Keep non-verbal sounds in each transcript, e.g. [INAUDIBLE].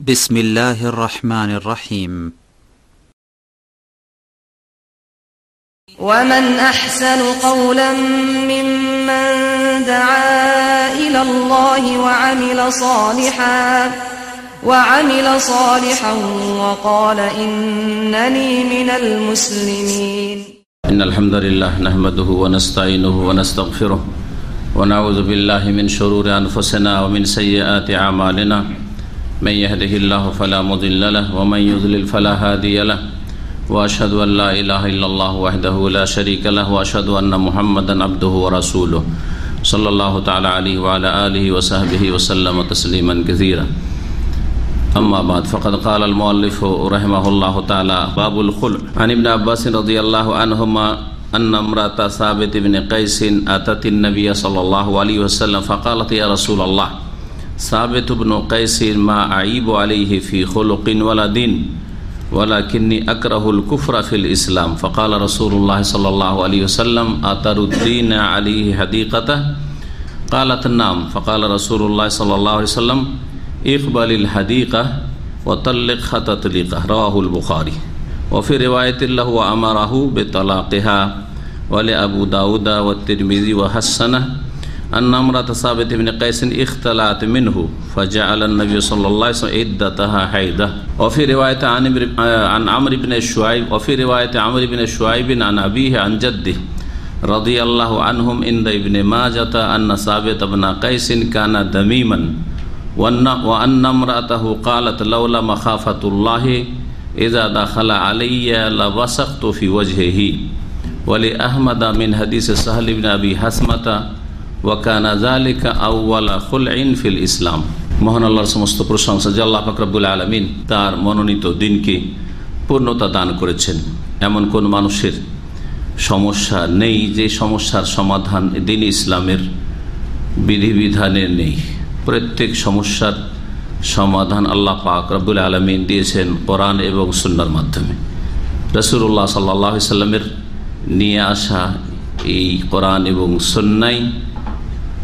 بسم الله الرحمن الرحيم ومن أحسن قولا ممن دعا إلى الله وعمل صالحا وعمل صالحا وقال إنني من المسلمين. إن الحمد لله نحمده ونستعينه ونستغفره ونعوذ بالله من شرور أنفسنا ومن سيئات أعمالنا. من يهده الله فلا مضل له ومن يضلل فلا هادي له وأشهد أن لا إله إلا الله وحده لا شريك له وأشهد أن محمدا عبده ورسوله صلى الله تعالى عليه وعلى آله وصحبه وسلم تسليما كثيرا. أما بعد فقد قال المؤلف رحمه الله تعالى باب الخلع. عن ابن عباس رضي الله عنهما أن امرأة ثابت بن قيس أتت النبي صلى الله عليه وسلم فقالت يا رسول الله ثابت بن قيس ما أعيب عليه في خلق ولا دين ولكني أكره الكفر في الإسلام. فقال رسول الله صلى الله عليه وسلم أتردين عليه حديقته؟ قالت نعم. فقال رسول الله صلى الله عليه وسلم اقبل الحديقة وطلق تطليقه رواه البخاري. وفي رواية له وأمره بطلاقها ولأبو داود والترمذي وحسنه أن امرأة ثابت بن قيس اختلعت منه فجعل النبي صلى الله عليه وسلم عدتها حيدة وفي رواية عن عن عمرو بن شعيب وفي رواية عمرو بن شعيب عن أبيه عن جده رضي الله عنهم عند ابن ماجة أن ثابت بن قيس كان دميما وأن امرأته قالت لولا مخافة الله إذا دخل علي لبصقت في وجهه ولأحمد من حديث سهل بن أبي حسمة ওয়াকানা জালিকা আউ্বালা খুলইন ফিল ইসলাম। মহান আল্লাহর সমস্ত প্রশংসা যে আল্লাহ ফাকরাবুল আলমিন তার মনোনীত দিনকে পূর্ণতা দান করেছেন। এমন কোন মানুষের সমস্যা নেই যে সমস্যার সমাধান দিন ইসলামের বিধিবিধানে নেই। প্রত্যেক সমস্যার সমাধান আল্লাহ পাক রব্বুল আলমিন দিয়েছেন কোরআন এবং সুন্নার মাধ্যমে। রসুল্লাহ সাল্লাহ সাল্লামের নিয়ে আসা এই কোরআন এবং সন্ন্যাই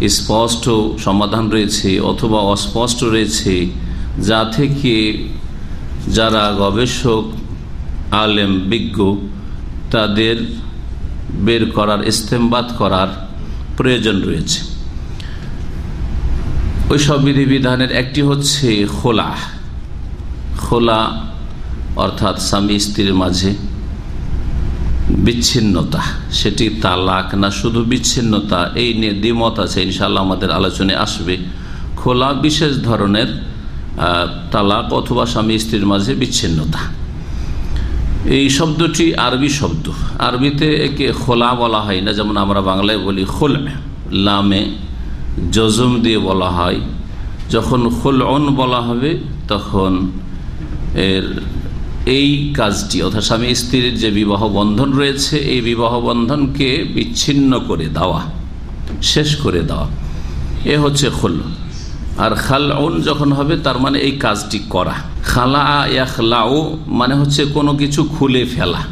স্পষ্ট সমাধান রয়েছে অথবা অস্পষ্ট রয়েছে, যা থেকে যারা গবেষক, আলেম, বিজ্ঞ, তাদের বের করার, ইস্তেমবাদ করার প্রয়োজন রয়েছে। ওই সব বিধিবিধানের একটি হচ্ছে খোলা। খোলা অর্থাৎ স্বামী স্ত্রীর মাঝে বিচ্ছিন্নতা, সেটি তালাক না, শুধু বিচ্ছিন্নতা, এই নিয়ে দ্বিমত আছে ইনশাল্লাহ আমাদের আলোচনায় আসবে। খোলা বিশেষ ধরনের তালাক অথবা স্বামী স্ত্রীর মাঝে বিচ্ছিন্নতা। এই শব্দটি আরবি শব্দ। আরবিতে একে খোলা বলা হয় না, যেমন আমরা বাংলায় বলি খোল লামে, জজম দিয়ে বলা হয়। যখন খোল অন বলা হবে, তখন এর এই কাজটি, অর্থাৎ স্বামী স্ত্রীর যে বিবাহ বন্ধন রয়েছে, এই বিবাহ বন্ধনকে বিচ্ছিন্ন করে দেওয়া, শেষ করে দেওয়া, এ হচ্ছে খোল। আর খাল যখন হবে, তার মানে এই কাজটি করা। খালা ইয়াখলাও মানে হচ্ছে কোনো কিছু খুলে ফেলা।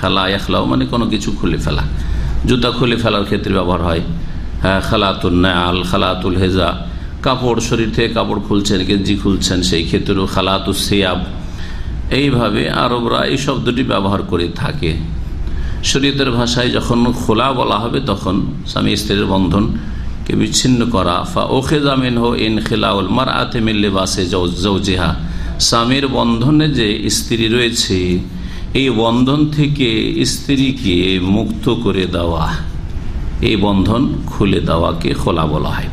খালা ইয়াখলাও মানে কোনো কিছু খুলে ফেলা। জুতা খুলে ফেলার ক্ষেত্রে ব্যবহার হয়। হ্যাঁ খালাতুল নায়াল খালাতুল হেজা। কাপড় শরীর থেকে কাপড় খুলছেন, গেঞ্জি খুলছেন, সেই ক্ষেত্রেও খালাতুল সিয়াব এইভাবে আরবরা এই শব্দটি ব্যবহার করে থাকে। শরীয়তের ভাষায় যখন খোলা বলা হবে, তখন স্বামী স্ত্রীর বন্ধনকে বিচ্ছিন্ন করা। ফা ওখে জামিন হো ইন খেলাউল মার আতে মিল্লে বাসে জৌজেহা স্বামীর বন্ধনে যে স্ত্রী রয়েছে, এই বন্ধন থেকে স্ত্রীকে মুক্ত করে দেওয়া। এই বন্ধন খুলে দেওয়াকে খোলা বলা হয়।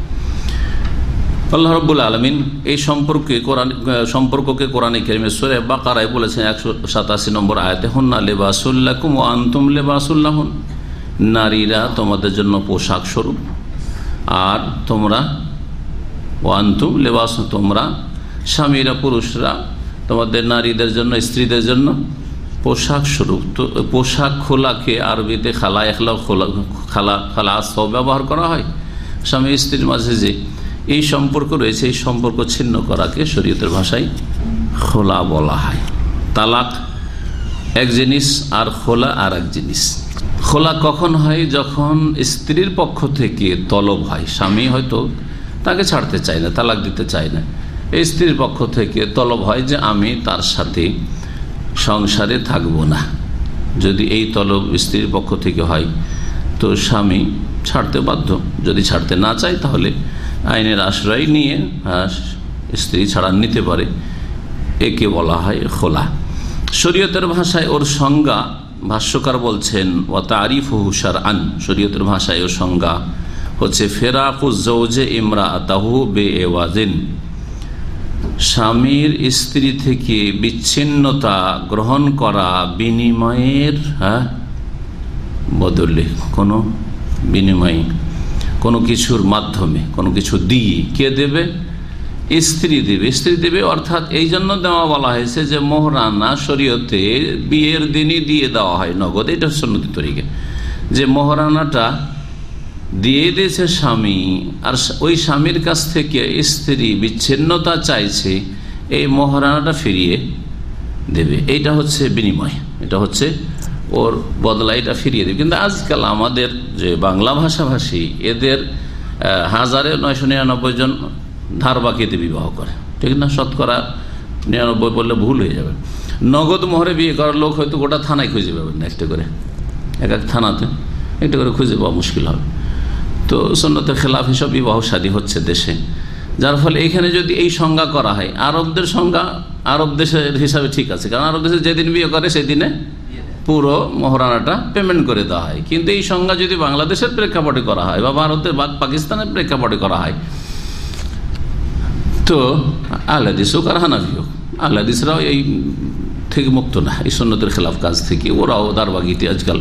আল্লাহ রব্বুল আলমিন এই সম্পর্কে কোরআন সম্পর্ককে কোরআনে বা বাকারায় বলেছেন একশো সাতাশি নম্বর আয়তে, হন্না লেবাসুল্লাকুম ও আন্তম লেবাসুল্লাহন নারীরা তোমাদের জন্য পোশাক স্বরূপ। আর তোমরা ও আন্তুম লেবাস তোমরা স্বামীরা, পুরুষরা তোমাদের নারীদের জন্য, স্ত্রীদের জন্য পোশাক স্বরূপ। তো পোশাক খোলাকে আরবিতে খালা একলা খোলা খালা খালা সব ব্যবহার করা হয়। স্বামী স্ত্রীর মাঝে যে এই সম্পর্ক রয়েছে, এই সম্পর্ক ছিন্ন করাকে শরীয়তের ভাষায় খোলা বলা হয়। তালাক এক জিনিস আর খোলা আর এক জিনিস। খোলা কখন হয়? যখন স্ত্রীর পক্ষ থেকে তলব হয়। স্বামী হয়তো তাকে ছাড়তে চায় না, তালাক দিতে চায় না। এই স্ত্রীর পক্ষ থেকে তলব হয় যে আমি তার সাথে সংসারে থাকব না। যদি এই তলব স্ত্রীর পক্ষ থেকে হয়, তো স্বামী ছাড়তে বাধ্য। যদি ছাড়তে না চায়, তাহলে আইনের আশ্রয় নিয়ে স্ত্রী ছাড়া নিতে পারে। একে বলা হয় খোলা। শরীয়তের ভাষায় ওর সংজ্ঞা ভাষ্যকার বলছেন ও তারিফ হুসার আন শরীয়তের ভাষায় ওর সংজ্ঞা হচ্ছে ফেরাকুজে ইমরা তাহু বে এওয়াজিন স্বামীর স্ত্রী থেকে বিচ্ছিন্নতা গ্রহণ করা বিনিময়ের হ্যাঁ বদলে কোনো বিনিময় কোনো কিছুর মাধ্যমে, কোনো কিছু দিয়ে। কে দেবে? স্ত্রী দেবে। স্ত্রী দেবে অর্থাৎ এই জন্য দেওয়া বলা হয়েছে যে মোহরানা শরীয়তে বিয়ের দিনই দিয়ে দেওয়া হয় নগদ। এটা হচ্ছে সন্ন্যতি তরিকে। যে মোহরানাটা দিয়ে দিয়েছে স্বামী, আর ওই স্বামীর কাছ থেকে স্ত্রী বিচ্ছিন্নতা চাইছে, এই মহারানাটা ফিরিয়ে দেবে। এইটা হচ্ছে বিনিময়। এটা হচ্ছে ওর বদলা এটা ফিরিয়ে দেবে। কিন্তু আজকাল আমাদের যে বাংলা ভাষাভাষী, এদের হাজারে নয়শো নিরানব্বই জন ধার বাকিতে বিবাহ করে। ঠিক না? শতকরা নিরানব্বই বললে ভুল হয়ে যাবে। নগদ মোহরে বিয়ে করার লোক হয়তো গোটা থানায় খুঁজে পাবেন না একটা করে। এক এক থানাতে একটা করে খুঁজে পাওয়া মুশকিল হবে। তো সন্ন্যতের খেলাফ হিসব বিবাহ সাদী হচ্ছে দেশে। যার ফলে এখানে যদি এই সংজ্ঞা করা হয়, আরবদের সংজ্ঞা আরব দেশের হিসাবে ঠিক আছে। কারণ আরব দেশে যেদিন বিয়ে করে, সেদিনে পুরো মহারানাটা পেমেন্ট করে দেওয়া হয়। কিন্তু এই সংজ্ঞা যদি বাংলাদেশের প্রেক্ষাপটে করা হয় বা ভারতের বা পাকিস্তানের প্রেক্ষাপটে করা হয়, তো আহলাদিস হোক আর হানাফি হোক আহলাদিসরাও এই থেকে মুক্ত না। এই সন্ন্যতের খেলাফ কাজ থেকে ওরাও দারবাগিতে আজকাল,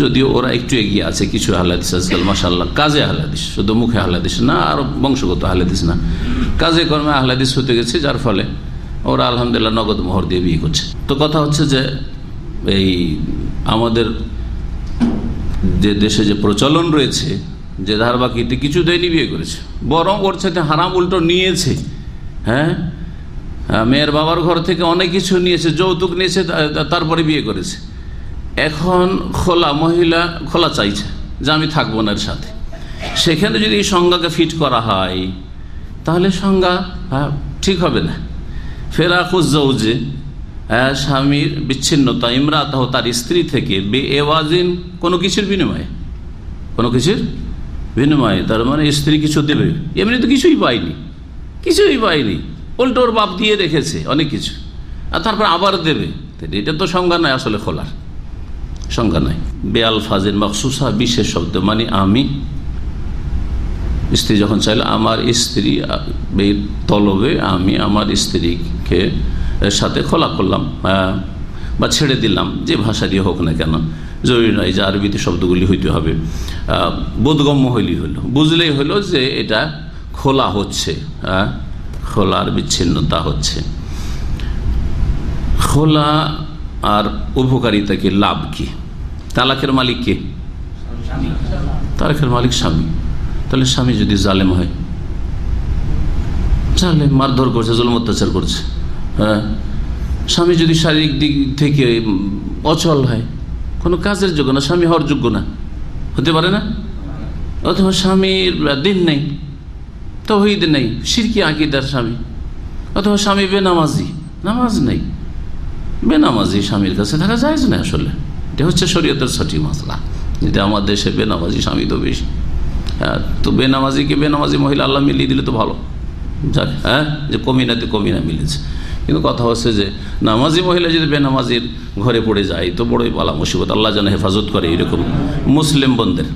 যদিও ওরা একটু এগিয়ে আছে, কিছু আহ্লাদিস আজকাল মাসাল্লাহ কাজে আহ্লাদিস, শুধু মুখে আহ্লাদিস না, আর বংশগত আহ্লাদিস না। কাজে কর্মে আহ্লাদিস হতে গেছে, যার ফলে ওরা আলহামদুলিল্লাহ নগদ মোহর দিয়ে বিয়ে করছে। তো কথা হচ্ছে যে এই আমাদের যে দেশে যে প্রচলন রয়েছে, যে ধারবাকিতে কিছু দেয়নি বিয়ে করেছে। বরং ওর সাথে হারাম উল্টো নিয়েছে হ্যাঁ? মেয়ের বাবার ঘর থেকে অনেক কিছু নিয়েছে, যৌতুক নিয়েছে তারপরে বিয়ে করেছে। এখন খোলা মহিলা, খোলা চাইছে যে আমি থাকব না এর সাথে। সেখানে যদি এই সংজ্ঞাকে ফিট করা হয়, তাহলে সংজ্ঞা ঠিক হবে না। ফেরাকুজে স্বামীর বিচ্ছিন্নতা, ইমরাত তার স্ত্রী থেকে বে এওয়াজিন কোনো কিছুর বিনিময়ে। কোনো কিছুর বিনিময়ে, তার মানে স্ত্রী কিছু দেবে। এমনি তো কিছুই পায়নি। কিছুই পায়নি। উল্টোর বাপ দিয়ে রেখেছে অনেক কিছু। আর তারপর আবার দেবে। এটা তো সংজ্ঞা নয় আসলে খোলার। সংজ্ঞা নাই। বেয়াল ফাজের মকসুসা বিশেষ শব্দ মানে আমি। স্ত্রী যখন চাইলে, আমার স্ত্রী তলবে, আমি আমার স্ত্রীকে সাথে খোলা করলাম বা ছেড়ে দিলাম, যে ভাষা দিয়ে হোক না কেন। জরুরি নয় যে আরবিতে শব্দগুলি হইতে হবে। বোধগম্য হইলেই হলো। বুঝলেই হলো যে এটা খোলা হচ্ছে খোলার বিচ্ছিন্নতা হচ্ছে। খোলা আর উপকারিতা কি লাভ কি? তালাকের মালিক কে? তালাকের মালিক স্বামী। তাহলে স্বামী যদি জালেম হয়? জালেম মারধর করছে, জলম অত্যাচার করছে। হ্যাঁ? স্বামী যদি শারীরিক দিক থেকে অচল হয়, কোনো কাজের যোগ্য না, স্বামী হওয়ার যোগ্য না। হতে পারে না? অথবা স্বামীর দিন নেই, তহিদ নেই, সিরকি আকিদার স্বামী। অথবা স্বামী বেনামাজি, নামাজ নেই। বেনামাজি স্বামীর কাছে থাকা যায় না আসলে। এটা হচ্ছে শরীয়তের সঠিক মশলা যদি আমার দেশে বেনামাজি স্বামী তো বেশি। হ্যাঁ তো বেনামাজিকে বেনামাজি মহিলা আল্লাহ মিলিয়ে দিলে তো ভালো। যাক হ্যাঁ? যে কমিনাতে কমিনা মিলেছে। কিন্তু কথা হচ্ছে যে নামাজি মহিলা যদি বেনামাজির ঘরে পড়ে যায়, তো বড়ই বালা মুসিবত। আল্লাহ যেন হেফাজত করে এরকম মুসলিম বন্ধের।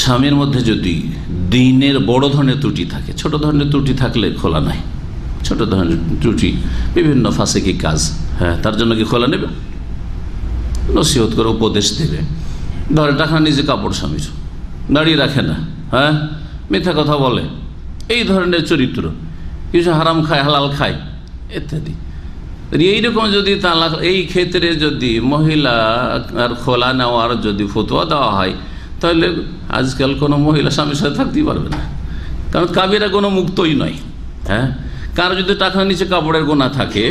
স্বামীর মধ্যে যদি দিনের বড় ধরনের ত্রুটি থাকে, ছোট ধরনের ত্রুটি থাকলে খোলা নাই। ছোট ধরনের ত্রুটি, বিভিন্ন ফাঁসেকি কাজ হ্যাঁ তার জন্য কি খোলা নেবে? নসিহত করে উপদেশ দেবে। ধরে টাকা নিজে কাপড় স্বামীর, দাঁড়িয়ে রাখে না হ্যাঁ মিথ্যা কথা বলে। এই ধরনের চরিত্র, কিছু হারাম খায়, হালাল খায়, ইত্যাদি। এইরকম যদি তালাক, এই ক্ষেত্রে যদি মহিলা আর খোলা নেওয়ার যদি ফতুয়া দেওয়া হয়, তাহলে আজকাল কোনো মহিলা স্বামীর সাথে থাকতেই পারবে না। কারণ কাবিরা কোনো মুক্তই নয় হ্যাঁ? কারও যদি টাকার নিচে কাপড়ের গোনা থাকে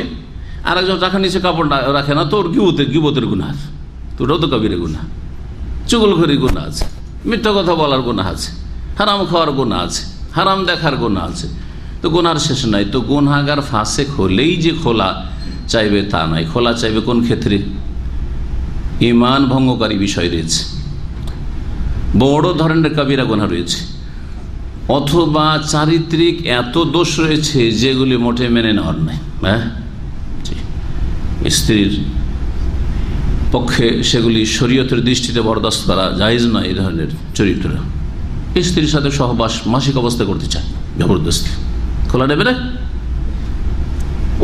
আর একজন টাকার নিচে কাপড় রাখে না, তোর গিবতের গিবতের গুণা আছে। তোরও তো কাবিরের গুণা চুগল ঘড়ি গুণা আছে, মিথ্যা কথা বলার গুণা আছে, হারাম খাওয়ার গুণা আছে, হারাম দেখার গুণা আছে। তো গুনার শেষ নাই। তো গুনহাগার ফাঁসে হলেই যে খোলা চাইবে তা নয় খোলা চাইবে কোন ক্ষেত্রে? ইমান ভঙ্গকারী বিষয় রয়েছে। বড় ধরনের কবিরা গোনা রয়েছে। অথবা চারিত্রিক এত দোষ রয়েছে যেগুলি মোটে মেনে নেওয়ার নাই। হ্যাঁ? স্ত্রীর পক্ষে সেগুলি শরীয়তের দৃষ্টিতে বরদাস্ত করা জায়জ নয় এই ধরনের চরিত্র স্ত্রীর সাথে সহবাস মাসিক অবস্থা করতে চায়। জবরদস্তি। খোলা নেবে না?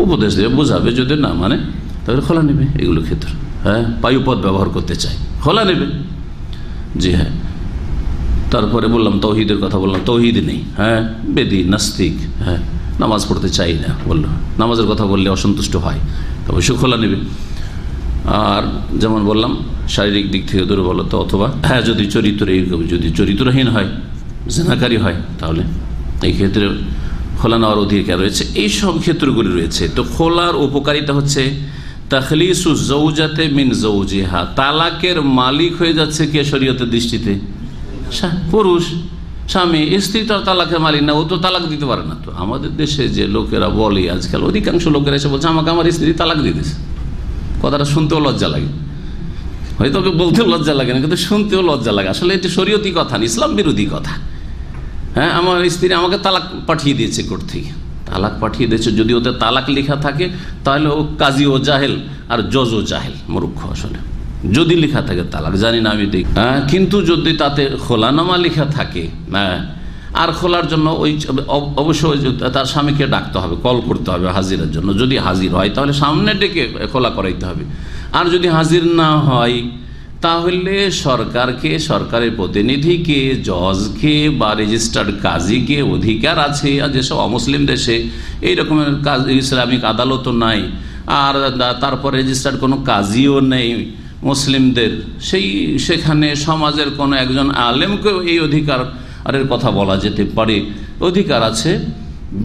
উপদেশ দেবে বোঝাবে যদি না মানে তাহলে খোলা নেবে এগুলো ক্ষেত্রে। হ্যাঁ বায়ুপথ ব্যবহার করতে চাই খোলা নেবে। জি হ্যাঁ। তারপরে বললাম, তৌহিদের কথা বললাম, তৌহিদ নেই। হ্যাঁ বেদি, নাস্তিক হ্যাঁ নামাজ পড়তে চাই না, বলল। নামাজের কথা বললে অসন্তুষ্ট হয় অবশ্যই খোলা নেবে। আর যেমন বললাম, শারীরিক দিক থেকে দুর্বলতা অথবা হ্যাঁ যদি চরিত্র, যদি চরিত্রহীন হয়, জেনাকারী হয়, তাহলে এই ক্ষেত্রে খোলা নেওয়ার অধিকার রয়েছে। এই সব ক্ষেত্রগুলি রয়েছে। তো খোলার উপকারিতা হচ্ছে, তাখলিসু জৌজাতে মিন জৌজিহা তালাকের মালিক হয়ে যাচ্ছে কে শরীয়তের দৃষ্টিতে? পুরুষ। স্বামী, স্ত্রী তো তালাকের মালিক না, ও তো তালাক দিতে পারে না তো। আমাদের দেশে যে লোকেরা বলে আজকাল, অধিকাংশ লোকেরা এসে বলছে, আমাকে আমার স্ত্রী তালাক দিয়ে দিয়েছে। কথাটা শুনতেও লজ্জা লাগে। হয়তো বলতেও লজ্জা লাগে না, কিন্তু শুনতেও লজ্জা লাগে। আসলে এটি শরীয়তি কথা না, ইসলাম বিরোধী কথা। হ্যাঁ আমার স্ত্রী আমাকে তালাক পাঠিয়ে দিয়েছে কোর্ট থেকে। তালাক পাঠিয়ে দিয়েছে, যদি ওতে তালাক লেখা থাকে, তাহলে ও কাজী ও জাহেল আর জজ ও জাহেল মরুক্ষ আসলে। যদি লেখা থাকে তালাক, জানি না আমি দেখি হ্যাঁ কিন্তু যদি তাতে খোলানামা লেখা থাকে হ্যাঁ আর খোলার জন্য ওই অবশ্যই তার স্বামীকে ডাকতে হবে, কল করতে হবে হাজিরের জন্য। যদি হাজির হয়, তাহলে সামনে ডেকে খোলা করাইতে হবে। আর যদি হাজির না হয় তাহলে সরকারকে, সরকারের প্রতিনিধিকে, জজকে বা রেজিস্টার্ড কাজীকে অধিকার আছে আর যেসব অমুসলিম দেশে এই রকমের কাজ, ইসলামিক আদালতও নাই আর তারপর রেজিস্টার্ড কোনো কাজীও নেই মুসলিমদের। সেই, সেখানে সমাজের কোনো একজন আলেমকেও এই অধিকার আরের কথা বলা যেতে পারে। অধিকার আছে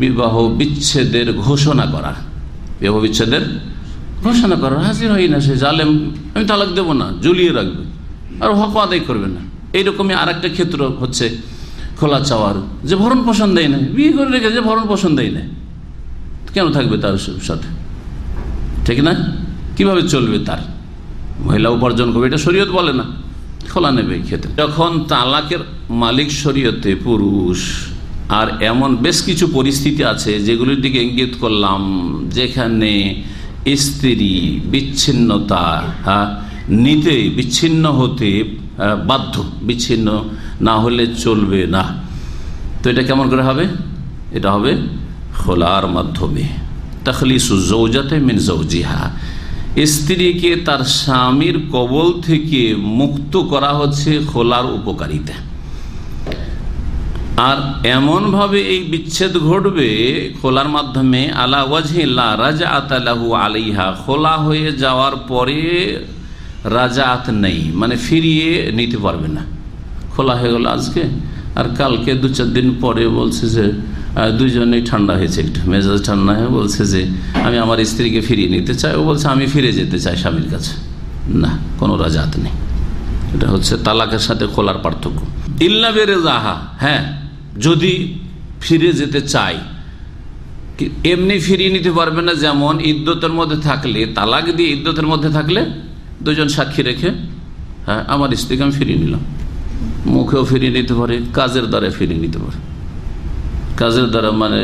বিবাহ বিচ্ছেদের ঘোষণা করা বিবাহ বিচ্ছেদের ঘোষণা করার হাজির হয় না সে জালেম, আমি তালাক দেবো না, ঝুলিয়ে রাখবে। আর হক আদায় করবে না। এইরকমই আর একটা ক্ষেত্র হচ্ছে খোলা চাওয়ার, যে ভরণ পোষণ দেয় না, বিয়ে করে রেখে যে ভরণ পোষণ দেয় না। কেন থাকবে তার সাথে? ঠিক না? কীভাবে চলবে তার? মহিলা উপার্জন করবে, এটা শরীয়ত বলে না। খোলা নেবে ক্ষেত্রে। যখন তালাকের মালিক শরীয়তে পুরুষ, আর এমন বেশ কিছু পরিস্থিতি আছে যেগুলির দিকে ইঙ্গিত করলাম, যেখানে স্ত্রী বিচ্ছিন্নতা নিতে বিচ্ছিন্ন হতে বাধ্য, বিচ্ছিন্ন না হলে চলবে না। তো এটা কেমন করে হবে? এটা হবে খোলার মাধ্যমে। তখলিসু জৌজাতে মিন জৌজিহা স্ত্রীকে তার স্বামীর কবল থেকে মুক্ত করা হচ্ছে খোলার উপকারিতা। আর এমনভাবে এই বিচ্ছেদ ঘটবে খোলার মাধ্যমে, আলা ওয়াজহিল্লা রাজা আতালাহু আলিহা খোলা হয়ে যাওয়ার পরে রাজা আত নেই মানে ফিরিয়ে নিতে পারবে না। খোলা হয়ে গেল আজকে, আর কালকে দু চার দিন পরে বলছে যে দুইজনেই ঠান্ডা হয়েছে একটু। মেজাজ ঠান্ডা হয়ে বলছে যে, আমি আমার স্ত্রীকে ফিরিয়ে নিতে চাই। ও বলছে, আমি ফিরে যেতে চাই স্বামীর কাছে। না, কোনো রাজাত নেই। এটা হচ্ছে তালাকের সাথে খোলার পার্থক্য। ইল্লা বেড়ে যাহা হ্যাঁ। যদি ফিরে যেতে চাই এমনি ফিরিয়ে নিতে পারবে না যেমন ইদ্যতের মধ্যে থাকলে, তালাক দিয়ে ইদ্যতের মধ্যে থাকলে দুজন সাক্ষী রেখে হ্যাঁ আমার স্ত্রীকে আমি ফিরিয়ে নিলাম। মুখেও ফিরিয়ে নিতে পারে, কাজের দ্বারা ফিরিয়ে নিতে পারে। কাজের দ্বারা মানে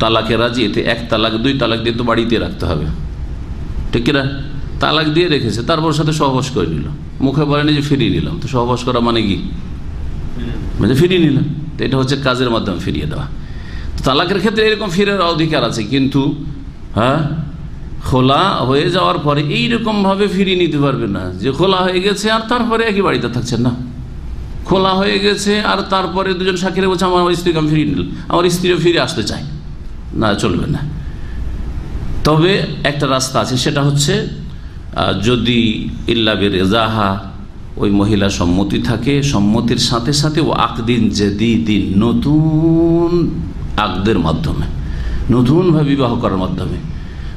তালাকে রাজি, এতে এক তালাক, দুই তালাক দিয়ে তো বাড়িতে রাখতে হবে। ঠিক না তালাক দিয়ে রেখেছে, তারপর সাথে সহবাস করে নিল। মুখে বলেনি যে ফিরিয়ে নিলাম, তো সহবাস করা মানে কি? মানে ফিরিয়ে নিলাম তো এটা হচ্ছে কাজের মাধ্যমে ফিরিয়ে দেওয়া। তালাকের ক্ষেত্রে এরকম ফিরের অধিকার আছে, কিন্তু হ্যাঁ খোলা হয়ে যাওয়ার পরে এইরকম ভাবে ফিরিয়ে নিতে পারবে না। যে খোলা হয়ে গেছে আর তারপরে একই বাড়িতে থাকছেন না। খোলা হয়ে গেছে আর তারপরে দুজন সাক্ষীরা বলছে, আমার স্ত্রীকে আমি ফিরিয়ে নিলাম। আমার স্ত্রীও ফিরে আসতে চায়। না, চলবে না। তবে একটা রাস্তা আছে, সেটা হচ্ছে যদি ইল্লাবের রেজাহা ওই মহিলা সম্মতি থাকে, সম্মতির সাথে সাথে ও আকদিন যেদি দিন নতুন আকদের মাধ্যমে, নতুনভাবে বিবাহ করার মাধ্যমে,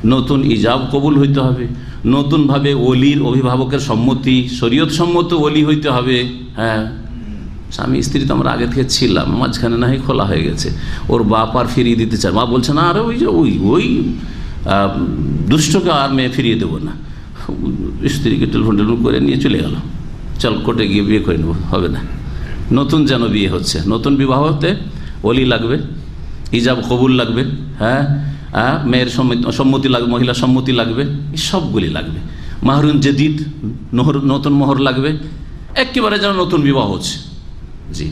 নতুন ইজাব কবুল হইতে হবে, নতুনভাবে অলির অভিভাবকের সম্মতি, শরীয়ত সম্মত অলি হইতে হবে হ্যাঁ। স্বামী, স্ত্রী তো আমরা আগে থেকে ছিলাম, মাঝখানে না হয় খোলা হয়ে গেছে। ওর বাপ আর ফিরিয়ে দিতে চায়। মা বলছে, না, আরে ওই যে ওই ওই দুষ্টকে আর মেয়ে ফিরিয়ে দেবো না। স্ত্রীকে টেলিফোন টেলিফোন করে নিয়ে চলে গেল চল কোর্টে গিয়ে বিয়ে করে নেব, হবে না। নতুন যেন বিয়ে হচ্ছে। নতুন বিবাহ হতে অলি লাগবে ইজাব কবুল লাগবে হ্যাঁ? হ্যাঁ মেয়ের সম্মতি লাগবে মহিলা সম্মতি লাগবে সবগুলি লাগবে। মাহরুন জেদিদ, নহর নতুন মোহর লাগবে, একেবারে যেন নতুন বিবাহ হচ্ছে। জি।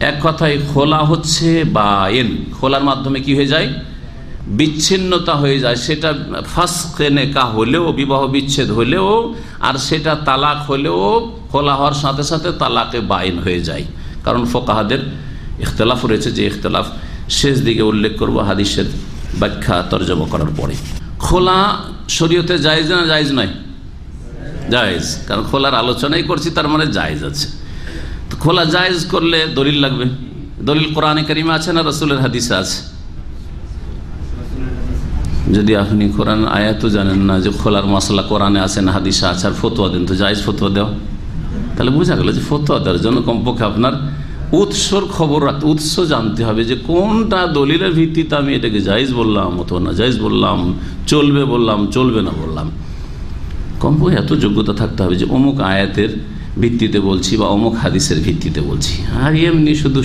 এক কথায় খোলা হচ্ছে বা এন, খোলার মাধ্যমে কি হয়ে যায়? বিচ্ছিন্নতা হয়ে যায়। সেটা ফাঁসকে কা হলেও, বিবাহ বিচ্ছেদ হলেও, আর সেটা তালাক হলেও খোলা হওয়ার সাথে সাথে তালাকে বাইন হয়ে যায়। কারণ ফোকাহাদের ইখতলাফ রয়েছে, যে ইখতলাফ শেষ দিকে উল্লেখ করব হাদিসের ব্যাখ্যা তর্জমা করার পরে। খোলা শরীয়তে জায়জ না জায়জ নয়? জায়েজ। কারণ খোলার আলোচনাই করছি, তার মানে জায়েজ আছে। খোলা জায়েজ করলে দলিল লাগবে? দলিল কোরআনে কারিমা আছে না রসুলের হাদিসে আছে? যদি আপনি কোরআন আয়াত জানেন না যে খোলার মশলা কোরআনে আছে না হাদিসে আছে, আর ফতোয়া দেন, তো জায়েজ ফতোয়া দেওয়া? তাহলে বোঝা গেল যে ফতোয়া দেওয়ার জন্য কমপক্ষে আপনার উৎসর খবর উৎস জানতে হবে যে কোনটা দলিলের ভিত্তিতে আমি এটাকে জায়েজ বললাম অথবা না জায়েজ বললাম, চলবে বললাম, চলবে না বললাম। কমপক্ষে এত যোগ্যতা থাকতে হবে যে অমুক আয়াতের ভিত্তিতে বলছি বা অমুক হাদিসের ভিত্তিতে বলছি। আর এমনি শুধু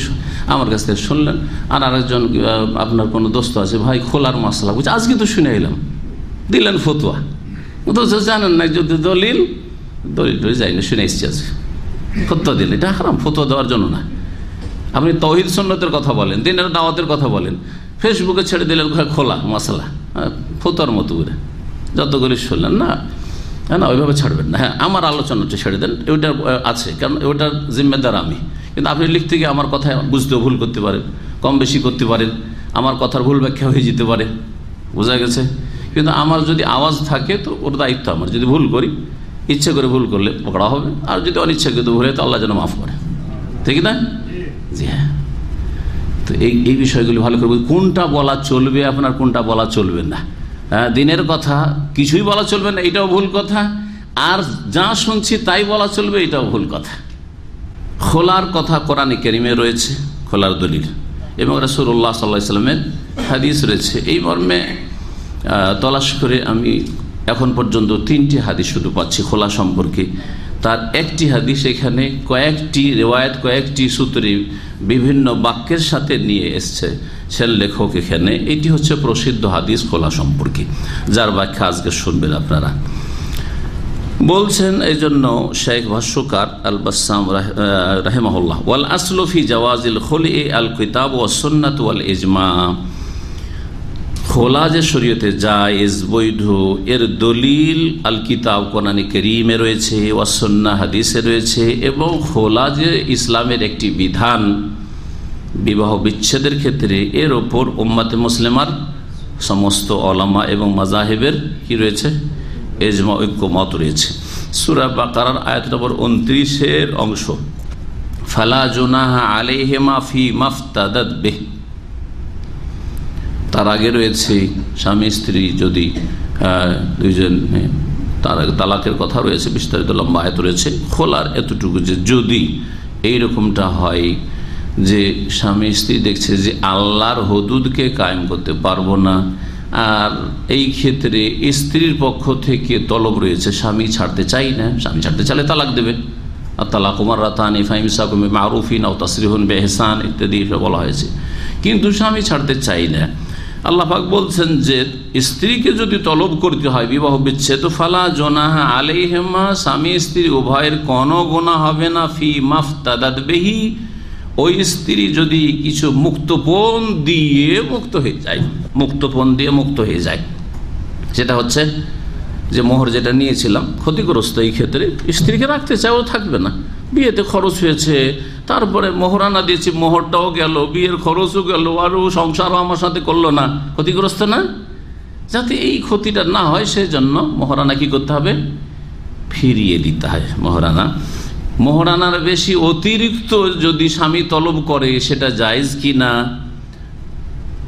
আমার কাছ থেকে শুনলেন, আর আরেকজন আপনার কোনো দোস্ত আছে, ভাই, খোলার মশলা বলছে, আজকে তো শুনে এলাম। দিলেন ফতুয়া। তো জানেন না যদি দলিল দলিল যাই না, শুনে এসছি আজকে। ফতুয়া দিলেন। এটা হারাম, ফতুয়া দেওয়ার জন্য না। আপনি তহিদ সন্ন্যতের কথা বলেন, দিনের দাওয়াতের কথা বলেন। ফেসবুকে ছেড়ে দিলেন খোলা মশলা। ফতুয়ার মতো করে। যতগুলি শুনলেন, না হ্যাঁ না, ওইভাবে ছাড়বেন না। হ্যাঁ আমার আলোচনাটা ছেড়ে দেন ওইটা আছে। কারণ ওইটার জিম্মেদার আমি। কিন্তু আপনি লিখতে গিয়ে আমার কথা বুঝতেও ভুল করতে পারেন, কম বেশি করতে পারেন, আমার কথার ভুল ব্যাখ্যা হয়ে যেতে পারে। বোঝা গেছে? কিন্তু আমার যদি আওয়াজ থাকে, তো ওর দায়িত্ব আমার। যদি ভুল করি ইচ্ছে করে ভুল করলে পকড়া হবে। আর যদি অনিচ্ছাকৃত ভুল হয় তো আল্লাহ যেন মাফ করে। ঠিক না? জি হ্যাঁ। তো এই এই বিষয়গুলি ভালো করে কোনটা বলা চলবে আপনার কোনটা বলা চলবে না। হ্যাঁ, দিনের কথা কিছুই বলা চলবে না এটাও ভুল কথা। আর যা শুনছি তাই বলা চলবে এটাও ভুল কথা। খোলার কথা কোরআনে কেরিমে রয়েছে খোলার দলিল। এবং রসুল্লাহ সাল্লাহ ইসলামের হাদিস রয়েছে। এই মর্মে তলাশ করে আমি এখন পর্যন্ত তিনটি হাদিস শুধু পাচ্ছি, খোলা সম্পর্কে। তার একটি হাদিস এখানে কয়েকটি রেওয়ায়ত, কয়েকটি সূত্রে বিভিন্ন বাক্যের সাথে নিয়ে এসছে। সে লেখক এখানে, এটি হচ্ছে প্রসিদ্ধ হাদিস খোলা সম্পর্কে, যার ব্যাখ্যা আজকে শুনবেন আপনারা। বলছেন এই জন্য শেখ ভাষ্যকার আল বাসাম রাহেমাহুল্লাহ ওয়াল আসলফি জওয়াজিল খোলি আল কিতাব ও সন্ন্যত ওয়াল ইজমা খোলা যে শরীয়তে জায়েজ বৈধ। এর দলিল আল কিতাব কোরআনে করিমে রয়েছে ওয়াসন্না হাদিসে রয়েছে, এবং খোলা যে ইসলামের একটি বিধান, বিবাহ বিচ্ছেদের ক্ষেত্রে, এর ওপর উম্মাতে মুসলিমার সমস্ত অলামা এবং মাজাহেবের কি রয়েছে? এজমা, ঐক্যমত রয়েছে। সুরা বা বাকার আয়াত নম্বর উনত্রিশের অংশ। ফালা জোনাহা আলেহেমা ফি মাফতাদ বেহ। তার আগে রয়েছে স্বামী, স্ত্রী যদি দুইজন তার তালাকের কথা রয়েছে, বিস্তারিত লম্বা আয়ত রয়েছে। খোলার এতটুকু যে যদি এই রকমটা হয় যে স্বামী, স্ত্রী দেখছে যে আল্লাহর হদুদকে কায়েম করতে পারব না, আর এই ক্ষেত্রে স্ত্রীর পক্ষ থেকে তলব রয়েছে, স্বামী ছাড়তে চাই না, স্বামী ছাড়তে চাইলে তালাক দেবে। আর তালাক কুমার রাতান ইফাইমসা কুমি মারুফিন ও তসরিহন বেহসান ইত্যাদি বলা হয়েছে। কিন্তু স্বামী ছাড়তে চাই না। আল্লাহ পাক বলছেন যে, স্ত্রীকে যদি তলব করতে হয়, বিবাহ বিচ্ছেদ, ফালা জোনাহা আলাইহেমা, স্বামী স্ত্রী উভয়ের কোনো গোনা হবে না, ফি মাফ তাদাদ বেহি। ওই স্ত্রী যদি কিছু মুক্তপণ দিয়ে মুক্ত হয়ে যায়, মুক্তপণ দিয়ে মুক্ত হয়ে যায় সেটা হচ্ছে যে মোহর যেটা নিয়েছিলাম, ক্ষতিগ্রস্ত এই ক্ষেত্রে স্ত্রীকে রাখতে চাও থাকবে না। বিয়েতে খরচ হয়েছে তারপরে মোহরানা দিয়েছি, মোহরটাও গেল, বিয়ের খরচও গেল, আর ও সংসারও আমার সাথে করল না। ক্ষতিগ্রস্ত না? যাতে এই ক্ষতিটা না হয়, সেজন্য মোহরানা কি করতে হবে? ফিরিয়ে দিতে হয় মোহরানা। মোহরানার বেশি অতিরিক্ত যদি স্বামী তলব করে, সেটা জায়জ কি না?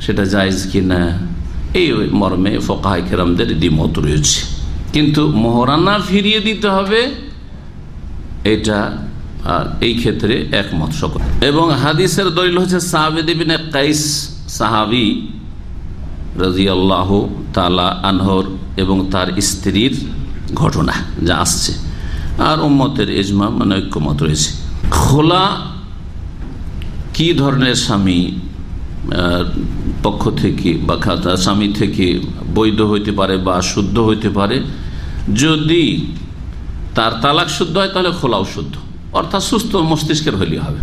সেটা জায়জ কি না? এই মর্মে ফকাহাই খেরামদের দ্বিমত রয়েছে। কিন্তু মোহরানা ফিরিয়ে দিতে হবে, এটা এই ক্ষেত্রে একমত সকল। এবং হাদিসের দলিল হচ্ছে সাহাবিদিবিনে কাইস সাহাবি রাজিয়াল্লাহ তালা আনহর এবং তার স্ত্রীর ঘটনা যা আসছে। আর উম্মতের এজমা মানে ঐক্যমত রয়েছে। খোলা কি ধরনের স্বামী পক্ষ থেকে বা স্বামী থেকে বৈধ হইতে পারে বা শুদ্ধ হইতে পারে? যদি তার তালাক শুদ্ধ হয়, তাহলে খোলাও শুদ্ধ। অর্থাৎ সুস্থ মস্তিষ্কের হইলে হবে।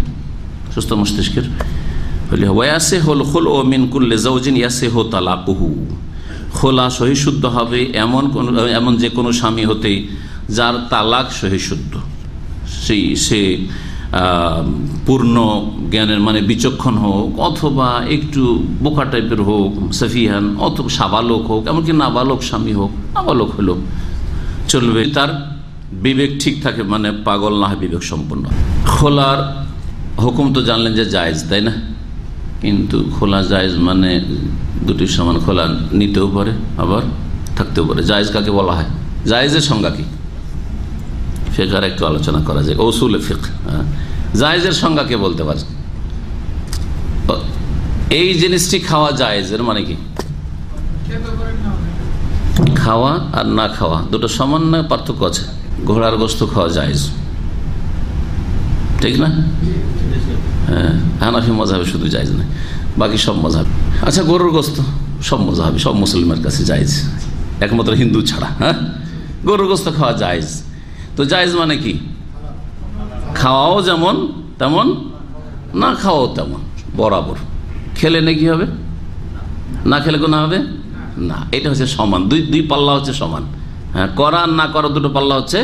সুস্থ মস্তিষ্কের হইলে হবে। ইয়াসে হল খোল ও মিনকুল্লে জাউজিন ইয়াসে হো তালাকুহু। খোলা সহি শুদ্ধ হবে, এমন কোন, এমন যে কোনো স্বামী হতেই যার তালাক সহি শুদ্ধ। সেই সে পূর্ণ জ্ঞানের মানে বিচক্ষণ হোক, অথবা একটু বোকা টাইপের হোক, সফিহান, অথবা সাবালক হোক, এমনকি নাবালক স্বামী হোক, নাবালক হলো চলবে। তার বিবেক ঠিক থাকে মানে পাগল না হয় বিবেক সম্পন্ন। খোলার হুকুম তো জানলেন যে জায়েজ, তাই না? কিন্তু খোলা জায়েজ মানে দুটি সমান খোলা, নিতেও পারে, আবার থাকতেও পারে। জায়েজ কাকে বলা হয়? জায়েজের সংজ্ঞা কি? ফেকার একটু আলোচনা করা যায়। ওসুল ফিক হ্যাঁ। জায়েজের সংজ্ঞা কে বলতে পারে? এই জিনিসটি খাওয়া জায়েজের মানে কি? খাওয়া আর না খাওয়া, দুটো সামান্য পার্থক্য আছে? ঘোড়ার গোস্ত খাওয়া জায়েজ। ঠিক না? হ্যাঁ হানাফি মজাবে শুধু জায়েজ না বাকি সব মজাব। আচ্ছা গরুর গোস্ত, সব মজাবি, সব মুসলিমের কাছে জায়েজ। একমাত্র হিন্দু ছাড়া হ্যাঁ? গরুর গোস্ত খাওয়া জায়েজ। তো জায়েজ মানে কি? খাওয়াও যেমন, তেমন, না খাওয়াও তেমন, বরাবর। খেলে না কি হবে? না খেলে কোনো হবে? না, এটা হচ্ছে সমান, দুই দুই পাল্লা হচ্ছে সমান। হ্যাঁ করা না করা দুটো পাল্লা হচ্ছে,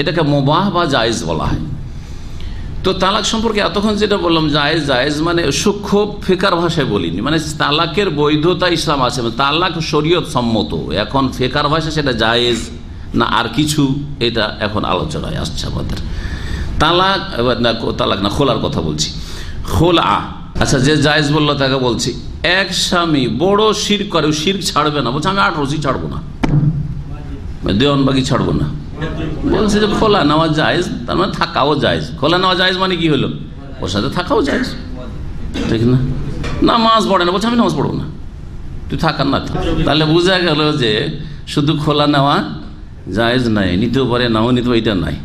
এটাকে মোবাহ বা জায়েজ বলা হয়। তো তালাক সম্পর্কে এতক্ষণ যেটা বললাম, জায়েজ জায়েজ মানে সূক্ষ্ম ফেকার ভাষায় বলিনি মানে তালাকের বৈধতা ইসলাম আছে তালাক শরীয়ত সম্মত। এখন ফেকার ভাষা সেটা জায়েজ না আর কিছু, এটা এখন আলোচনায় আসছে আমাদের। তালাক না তালাক না, খোলার কথা বলছি। খোলা আচ্ছা যে জায়েজ বলল তাকে বলছি, এক স্বামী বড় শির করে শির ছাড়বে না, বলছে, আমি আট রসি ছাড়বো না। দেওয়ানবাগি ছাড়বো না। বলছে যে খোলা নেওয়া জায়েজ, তার মানে থাকাও জায়েজ। খোলা নেওয়া জায়েজ মানে কি হলো? ওর সাথে থাকাও জায়েজ। ঠিক না? নামাজ পড়ে না, বলছে, আমি নামাজ পড়ব না। তুই থাকার না তাহলে বোঝা গেল যে শুধু খোলা নেওয়া জায়েজ নাই, নিতেও পারে, নাও নিতে এটা নাই।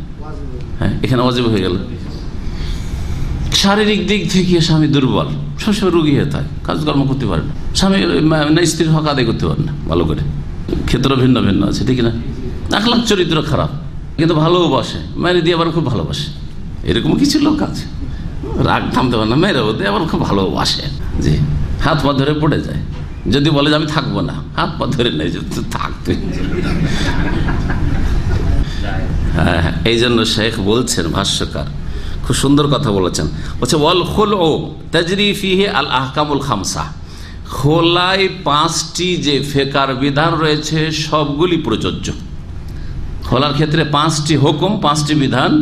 হ্যাঁ এখানে অজীব হয়ে গেল। শারীরিক দিক থেকে স্বামী দুর্বল, সবসময় রুগী হয়ে থাকে, কাজকর্ম করতে পারে না। স্বামী না, স্ত্রীর হক আদায় করতে পারে না, ভালো করে। ক্ষেত্র ভিন্ন ভিন্ন আছে, ঠিক না? এক লাখ চরিত্র খারাপ, কিন্তু ভালোবাসে মেরে দিয়ে আবার খুব ভালোবাসে। এরকম কিছু লোক আছে। রাগ থামতে পারে না মেরে ওদের আবার খুব ভালোবাসে জি, হাত পা ধরে পড়ে যায়। যদি বলে যে আমি থাকব না, হাত পা ধরে নেই, যে থাকতে হ্যাঁ এই জন্য শেখ বলছেন ভাষ্যকার, খুব সুন্দর কথা বলেছেন। বলছে, ওয়াল খোল ও তাজরিফিহে আল আহকামুল খামসা। খোলায় পাঁচটি যে ফেকার বিধান রয়েছে, সবগুলি প্রযোজ্য। খোলার ক্ষেত্রে পাঁচটি হুকুম, পাঁচটি বিধান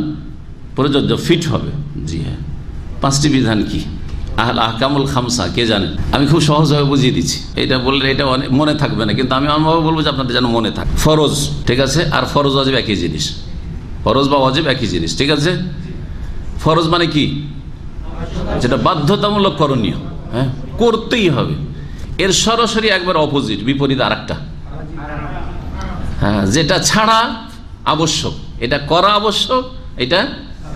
প্রযোজ্য। ফিট হবে। জি হ্যাঁ। পাঁচটি বিধান কি? আহল আহকামুল খামসা, কে জানেন আমি খুব সহজভাবে বুঝিয়ে দিচ্ছি। এটা বললে এটা অনেক মনে থাকবে না, কিন্তু আমি এমনভাবে বলব যে আপনাদের যেন মনে থাকে। ফরজ, ঠিক আছে? আর ফরজ, অজেব একই জিনিস। ফরজ বা অজেব একই জিনিস, ঠিক আছে? ফরজ মানে কি? যেটা বাধ্যতামূলক করণীয় হ্যাঁ? করতেই হবে। এর সরাসরি একবার অপোজিট বিপরীত আর একটা হ্যাঁ যেটা ছাড়া আবশ্যক। এটা করা আবশ্যক, এটা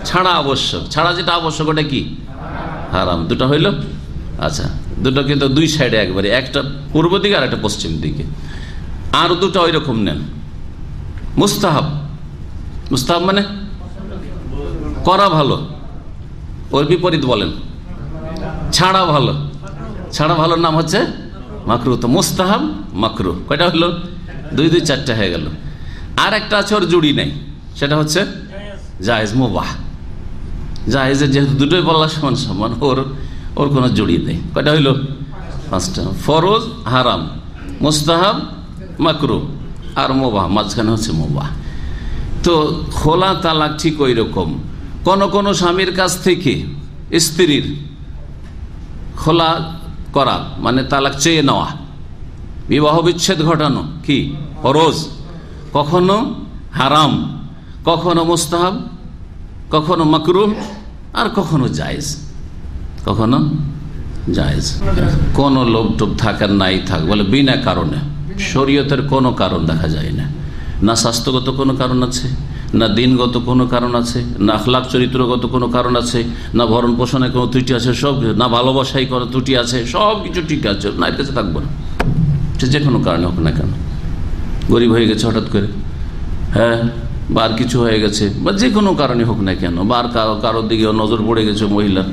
ছাড়া আবশ্যক। ছাড়া যেটা আবশ্যক, ওটা কি? হারাম। দুটো হইল? আচ্ছা দুটো কিন্তু দুই সাইডে একবারে, একটা পূর্ব দিকে আর একটা পশ্চিম দিকে। আর দুটো ওই রকম নেন। মুস্তাহাব। মুস্তাহাব মানে? করা ভালো। ওর বিপরীত বলেন। ছাড়া ভালো। ছাড়া ভালোর নাম হচ্ছে মাকরু তো মুস্তাহাব, মাকরু। কয়টা হলো? দুই দুই, চারটা হয়ে গেল। আর একটা আছে, ওর জুড়ি নেই। সেটা হচ্ছে জাহেজ মোবাহ। জাহেজের যেহেতু দুটোই বললা সমান সমান, ওর ওর কোনো জুড়ি নেই। কয়টা হইল? পাঁচটা। ফরোজ, হারাম। মুস্তাহাব, মাকরু। আর মোবাহ, মাঝখানে হচ্ছে মোবাহ। তো খোলা তালাক ঠিক ওই রকম কোনো কোনো স্বামীর কাছ থেকে স্ত্রীর খোলা করা মানে তালাক চেয়ে নেওয়া। বিবাহ বিচ্ছেদ ঘটানো, কি? ফরজ। কখনো হারাম, কখনো মুস্তাহাব, কখনো মাকরুম আর কখনো জায়েজ। কখনো জায়েজ। কোন লোভ টোপ থাকার, নাই থাক, বলে বিনা কারণে। শরীয়তের কোনো কারণ দেখা যায় না। না স্বাস্থ্যগত কোনো কারণ আছে? না দিনগত কোনো কারণ আছে, না আখলাখ চরিত্রগত কোনো কারণ আছে, না ভরণ পোষণে কোনো ত্রুটি আছে, সব, না ভালোবাসায় কোনো ত্রুটি আছে, সব কিছু ঠিক আছে, না এর কাছে থাকব না। সে যে কোনো কারণে হোক না কেন। গরিব হয়ে গেছে হঠাৎ করে। হ্যাঁ বা আর কিছু হয়ে গেছে, বা যে কোনো কারণে হোক না কেন, বা আর কারও, কারোর দিকে নজর পড়ে গেছে মহিলার।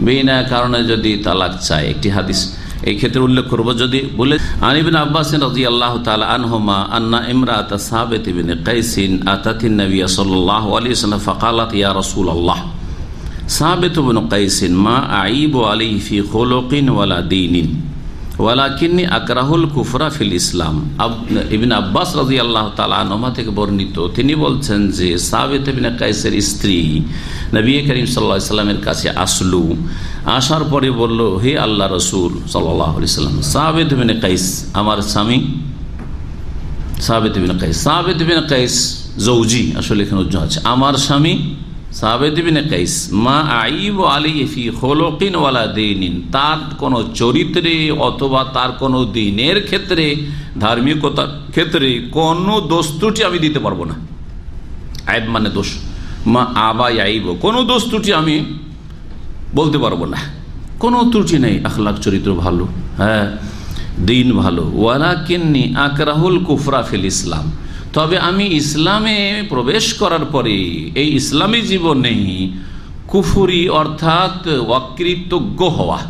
বিনা কারণে যদি তালাক চায়, একটি হাদিস এই ক্ষেত্রে উল্লেখ করব যদি বলে আনিবিন আব্বাস রাজি আল্লাহ তালা আনহমা আন্না ইমরাত সাবেত ইবিন কাইসিন আতাতিন নবী সাল্লাহ আলী সাল্লাম ফকালাত ইয়া রসুল আল্লাহ সাবেত ইবিন কাইসিন, মা আইব আলী ফি খোলকিন ওয়ালা দিনিন। ওয়ালাকিন্নি আকরাহুল কুফরা ফিল ইসলাম। ইবিন আব্বাস রাজি আল্লাহ তালা থেকে বর্ণিত, তিনি বলছেন যে সাবেত বিন কাইসের স্ত্রী নবী করিম সাল্লা সাল্লামের কাছে আসলু। আসার পরে বলল, হে আল্লাহ রসুল সাল্লাহ সাল্লাম সাবেদ বিন কাইস আমার স্বামী। সাবেদ বিন কাইস সাবেদ বিন কাইস জৌজি আসলে এখানে উজ্জ্বল আছে, আমার স্বামী তার কোন চরিত্রে অথবা তার কোন দিনের ক্ষেত্রে ধার্মিকতার ক্ষেত্রে কোনো দোষ ত্রুটি আমি দিতে পারব না। আইব মানে দোষ। মা আবা আইব কোনো দোষ ত্রুটি আমি বলতে পারব না। কোনো ত্রুটি নেই আখলাখ চরিত্র ভালো হ্যাঁ দিন ভালো। ওয়ালা কিন্নি আকরাহুল কুফরা ফিল ইসলাম। তবে আমি ইসলামে প্রবেশ করার পরে এই ইসলামী জীবনে কুফুরি অর্থাৎ অকৃতজ্ঞ হওয়া,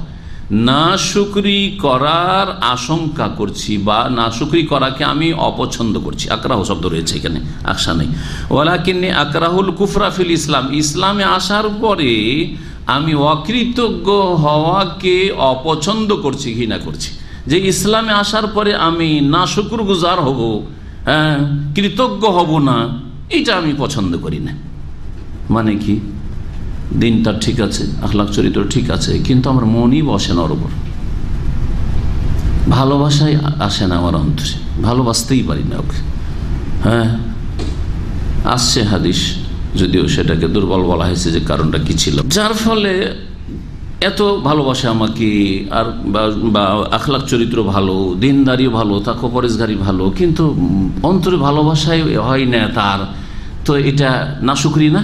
না শুকরি করার আশঙ্কা করছি বা না শুকরি করাকে আমি অপছন্দ করছি। আকরাহ শব্দ রয়েছে এখানে আশা নেই। ওলা কিন্নি আকরাহুল কুফরাফিল ইসলাম, ইসলামে আসার পরে আমি অকৃতজ্ঞ হওয়াকে অপছন্দ করছি, ঘৃণা করছি। যে ইসলামে আসার পরে আমি না শুকুর গুজার হব কৃতজ্ঞ হব না। এটা আমি পছন্দ করি না। মানে কি? দিনটা ঠিক আছে, আখলাখ চরিত্র ঠিক আছে, কিন্তু আমার মনই বসে না ওর ওপর ভালোবাসাই আসে না আমার অন্তরে। ভালোবাসতেই পারি না ওকে। হ্যাঁ আসছে হাদিস, যদিও সেটাকে দুর্বল বলা হয়েছে যে কারণটা কি ছিল। যার ফলে এত ভালোবাসে আমাকে, আর বা আখলাক চরিত্র ভালো দিনদারি ভালো তাকে পরেশগারি ভালো, কিন্তু অন্তরে ভালোবাসায় হয় না তার। তো এটা না শুকরি না,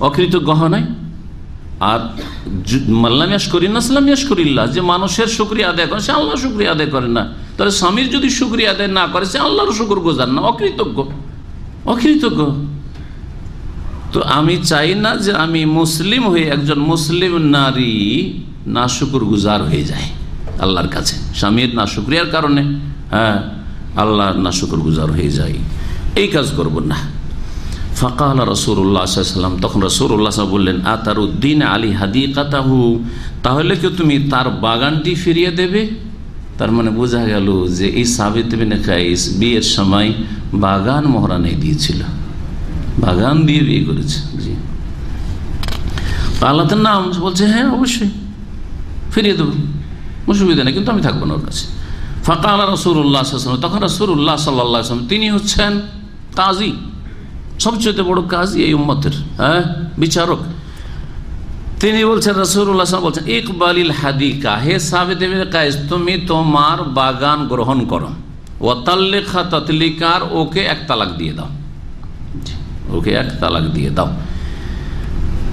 অকৃতজ্ঞ নয় আর মাল্লামিয়াস করি না সালামিয়াস করিল্লা যে মানুষের শুক্রিয়া আদায় করে, সে আল্লাহ শুক্রিয়া আদায় করে না। তাহলে স্বামীর যদি শুক্রিয়া আদায় না করে, সে আল্লাহর শুকুর গোজার না, অকৃতজ্ঞ। অকৃতজ্ঞ। তো আমি চাই না যে আমি মুসলিম হয়ে একজন মুসলিম নারী না শুকুর গুজার হয়ে যায় আল্লাহর কাছে। স্বামীর না শুক্রিয়ার কারণে হ্যাঁ আল্লাহ না শুকুর গুজার হয়ে যায় এই কাজ করব না। ফাঁকা আল্লাহ রসুরাম তখন রসুল্লাহ বললেন আ তার উদ্দিন আলী হাদি কাতাহু তাহলে কি তুমি তার বাগানটি ফিরিয়ে দেবে? তার মানে বোঝা গেল যে এই সাবিত কাইস বিয়ের সময় বাগান মহারানে দিয়েছিল। বাগান দিয়ে বিয়ে করেছে। জি। আল্লাহর নাম বলছে হ্যাঁ অবশ্যই। ফিরিয়ে দেবো। অসুবিধা নেই, কিন্তু আমি থাকব না ওর কাছে। ফাঁকা আল্লাহ রসুল্লাহ তখন রসুল্লাহ সাল্লাহ তিনি হচ্ছেন কাজী, সবচেয়ে বড় কাজী এই উম্মতের হ্যাঁ বিচারক। তিনি বলছেন রসুল্লাহ বলছেন, ইকবালিল হাদিকা হে সাবেদ কায়েস, তুমি তোমার বাগান গ্রহণ করো। ওয়াতাল্লেখা ততলিকার ওকে এক তালাক দিয়ে দাও। ওকে এক তালাক দিয়ে দাও।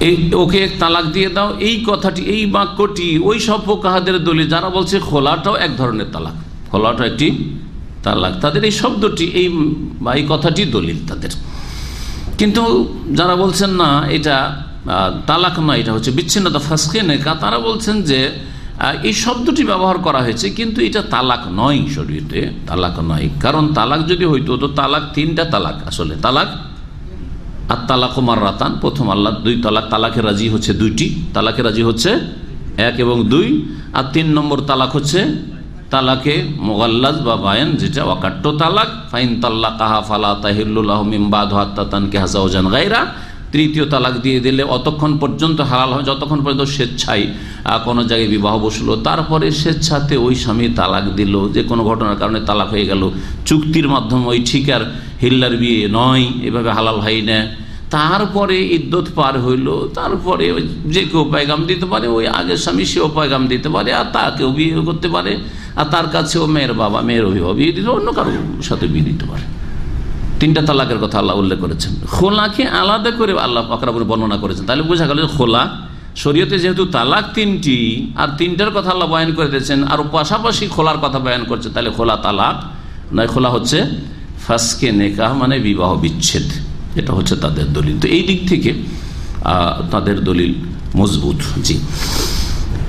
এই ওকে এক তালাক দিয়ে দাও, এই কথাটি, এই বাক্যটি, ওই সব কাহাদের দলিল, যারা বলছে খোলাটাও এক ধরনের তালাক। খোলাটা একটি তালাক। তাদের এই শব্দটি, এই বা এই কথাটি দলিল তাদের। কিন্তু যারা বলছেন না, এটা তালাক নয়, এটা হচ্ছে বিচ্ছিন্নতা ফাঁসকে নেকা তারা বলছেন যে এই শব্দটি ব্যবহার করা হয়েছে, কিন্তু এটা তালাক নয় শরীরে তালাক নয়। কারণ তালাক যদি হইতো, তো তালাক তিনটা তালাক, আসলে তালাক আর তালাক মার রাতান প্রথম আল্লাহ দুই তালাক, তালাকে রাজি হচ্ছে দুইটি। তালাকে রাজি হচ্ছে এক এবং দুই। আর তিন নম্বর তালাক হচ্ছে তালাকে মোগাল্লাজ বা বায়ান, যেটা অকাট্য তালাক, ফাইন তাল্লা কাহা ফালা তাহিল্লাহ মিমবাদ হাত্তানকে হাসাউজান গাইরা তৃতীয় তালাক দিয়ে দিলে অতক্ষণ পর্যন্ত হালাল হয়, যতক্ষণ পর্যন্ত স্বেচ্ছায় কোনো জায়গায় বিবাহ বসল। তারপরে স্বেচ্ছাতে ওই স্বামী তালাক দিল যে কোনো ঘটনার কারণে তালাক হয়ে গেল। চুক্তির মাধ্যমে ওই ঠিকার হিল্লার বিয়ে নয়, এভাবে হালাল হয় না। তারপরে ইদ্যত পার হইল, তারপরে যে কেউ পায়গাম দিতে পারে, ওই আগের স্বামী সেও পায়গাম দিতে পারে, আর তাকেও বিয়ে করতে পারে, আর তার কাছেও মেয়ের বাবা, মেয়ের অভিভাবক, বিয়ে দিতে অন্য কারোর সাথে বিয়ে দিতে পারে। তিনটা তালাকের কথা আল্লাহ উল্লেখ করেছেন। খোলাকে আলাদা করে আল্লাহ পাকরাবুর বর্ণনা করেছেন। তাহলে বোঝা গেল যে খোলা, শরীয়তে যেহেতু তালাক তিনটি, আর তিনটার কথা আল্লাহ বয়ান করে দিয়েছেন, আর পাশাপাশি খোলার কথা বয়ান করছে তাহলে খোলা তালাক নয়, খোলা হচ্ছে ফাসকে নেকাহ মানে বিবাহ বিচ্ছেদ। এটা হচ্ছে তাদের দলিল। তো এই দিক থেকে তাদের দলিল মজবুত। জি।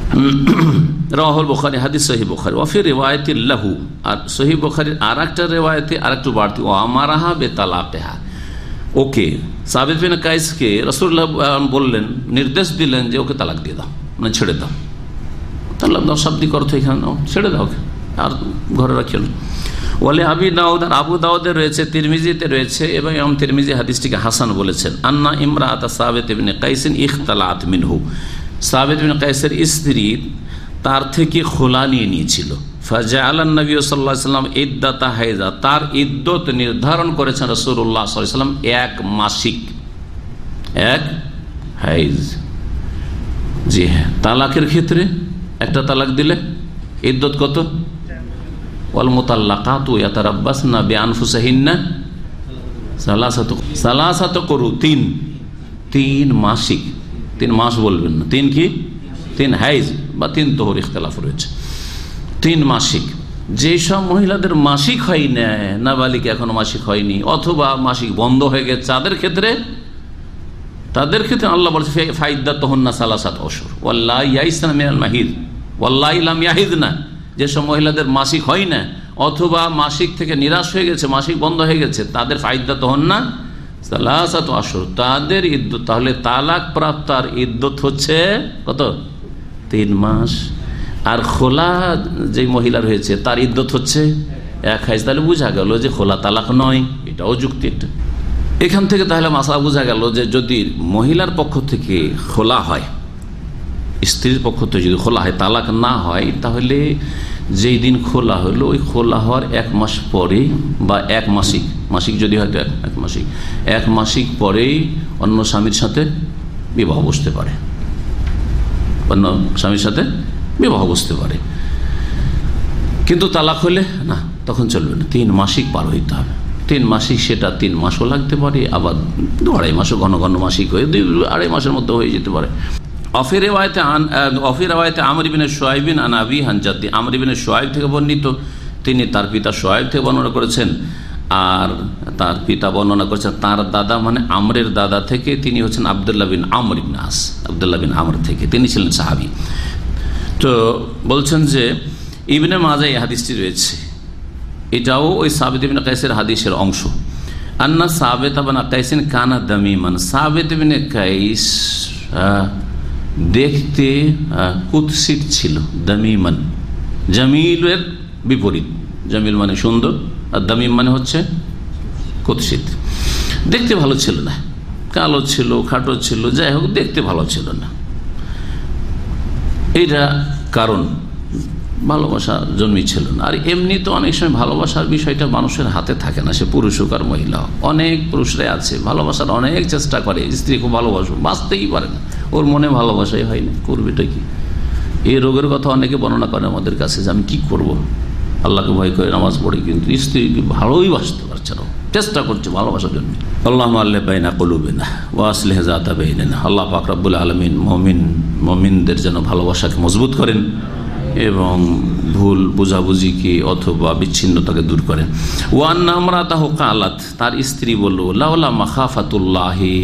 [COUGHS] রাহুল বখারি, হাদিস সহি বখারি। ওফির রেওয়ায়তি লাহু। আর সহি বখারির আর একটা রেওয়ায়তে আর একটু বাড়তি। ও আমারাহা বে তালাকেহা ওকে সাবিদ বিন কাইসকে রসুল্লাহ বললেন, নির্দেশ দিলেন যে ওকে তালাক দিয়ে দাও মানে ছেড়ে দাও। তাহলে দাও, শাব্দিক অর্থ এখানে ছেড়ে দাও ওকে, আর ঘরে রাখিও বলে আবি দাউদ, আর আবু দাউদে রয়েছে, তিরমিজিতে রয়েছে, এবং এম তিরমিজি হাদিসটিকে হাসান বলেছেন, আন্না ইমরাত সাবেত ইবনে কাইসিন ইখতালাত মিনহু। সাবেদ বিন কাইসের স্ত্রী তার থেকে খোলা নিয়ে নিয়েছিল। ফাজা আল্লাহ নবী সাল্লাহ সাল্লাম ইদ্দাতা হাইজা তার ইদ্যত নির্ধারণ করেছেন রসুল্লাহ সাল্লাম এক মাসিক। এক হাইজ। জি হ্যাঁ তালাকের ক্ষেত্রে একটা তালাক দিলে ইদ্যত কত? না বেআনফুসাহিন্না সালাসাত সালাসাত করু, তিন। তিন মাসিক। তিন মাস বলবেন না। তিন কি? তিন হাইজ বা তিন তোহর ইখতলাফ রয়েছে। তিন মাসিক। যেসব মহিলাদের মাসিক হয় না, নাবালিকা এখনও মাসিক হয়নি, অথবা মাসিক বন্ধ হয়ে গেছে, তাদের ক্ষেত্রে তাদের ক্ষেত্রে আল্লাহ বলছে ফাইদা তহন না সালাসাত অসর ওয়াল্লাহ ইয়াইসান মাহিদ। ওয়াল্লাহ ইলাম ইয়াহিদ না যেসব মহিলাদের মাসিক হয় না, অথবা মাসিক থেকে নিরাশ হয়ে গেছে, মাসিক বন্ধ হয়ে গেছে, তাদের ফাইদা তহন না সালাসাত আসর তাদের ইদ্যুৎ তাহলে তালাক প্রাপ্তার ইদ্যুৎ হচ্ছে কত? তিন মাস। আর খোলা যে মহিলা রয়েছে, তার ইদ্যুৎ হচ্ছে এক হাইজ। তাহলে বোঝা গেল যে খোলা তালাক নয়, এটাও যুক্তি একটা। এখান থেকে তাহলে মাসা বোঝা গেল যে যদি মহিলার পক্ষ থেকে খোলা হয়, স্ত্রীর পক্ষ থেকে যদি খোলা হয়, তালাক না হয়, তাহলে যেই দিন খোলা হলো, ওই খোলা হওয়ার এক মাস পরে বা এক মাসিক মাসিক যদি হয়তো এক মাসিক এক মাসিক পরেই অন্য স্বামীর সাথে বিবাহ বসতে পারে। অন্য স্বামীর সাথে বিবাহ বসতে পারে। কিন্তু তালাক হলে না, তখন চলবে না। তিন মাসিক পার হইতে হবে। তিন মাসিক সেটা তিন মাসও লাগতে পারে, আবার দু আড়াই মাসও ঘন ঘন মাসিক হয়ে, দুই আড়াই মাসের মধ্যে হয়ে যেতে পারে। সোয়াইবিন আন আবি হানজাদ্দি থেকে বর্ণিত। তিনি তার পিতা সোয়াইব থেকে বর্ণনা করেছেন। আর তার পিতা বর্ণনা করেছেন, তার দাদা মানে আমরের দাদা থেকে তিনি হচ্ছেন আবদুল্লাহ বিন আমর ইবনাস আবদুল্লাহ বিন আমর থেকে। তিনি ছিলেন সাহাবি। তো বলছেন যে, ইবনে এই হাদিসটি রয়েছে। এটাও ওই সাবেদ ইবিন কাইসের হাদিসের অংশ। আন্না সাবেদ আবান কাইসিন কানা দামিমান। সাবেদ ইবিন কাইস দেখতে কুৎসিত ছিল, দামিমান। জামিলের বিপরীত। জামিল মানে সুন্দর, আর দামিম মানে হচ্ছে কুৎসিত। দেখতে ভালো ছিল না। কালো ছিল, খাটো ছিল, যাই হোক, দেখতে ভালো ছিল না। এটা কারণ। ভালোবাসা জন্মিছিল না। আর এমনি তো অনেক সময় ভালোবাসার বিষয়টা মানুষের হাতে থাকে না, সে পুরুষ হোক আর মহিলা হোক। অনেক পুরুষরাই আছে, ভালোবাসার অনেক চেষ্টা করে স্ত্রী খুব ভালোবাসো, বাঁচতেই পারে না। ওর মনে ভালোবাসাই হয় না, করবেটা কি? এই রোগের কথা অনেকে বর্ণনা করে আমাদের কাছে যে আমি কি করব। আল্লাহকে ভয় করে নামাজ পড়ি, কিন্তু স্ত্রীকে ভালোই বাসতে পারছে না। চেষ্টা করছে ভালোবাসার জন্য। আল্লাহ আল্লাহ কলুবে না ওয়াসলেহ জাতা বেইনে না আল্লাহ পাকরাবুল আলমিন মমিন, মমিনদের যেন ভালোবাসাকে মজবুত করেন। এবং ভুল বুঝাবুঝিকে অথবা বিচ্ছিন্নতাকে দূর করেন ওয়ান আমরা তাহ কালাত, তার স্ত্রী বলল লাউলা মাখাফাতুল্লাহি,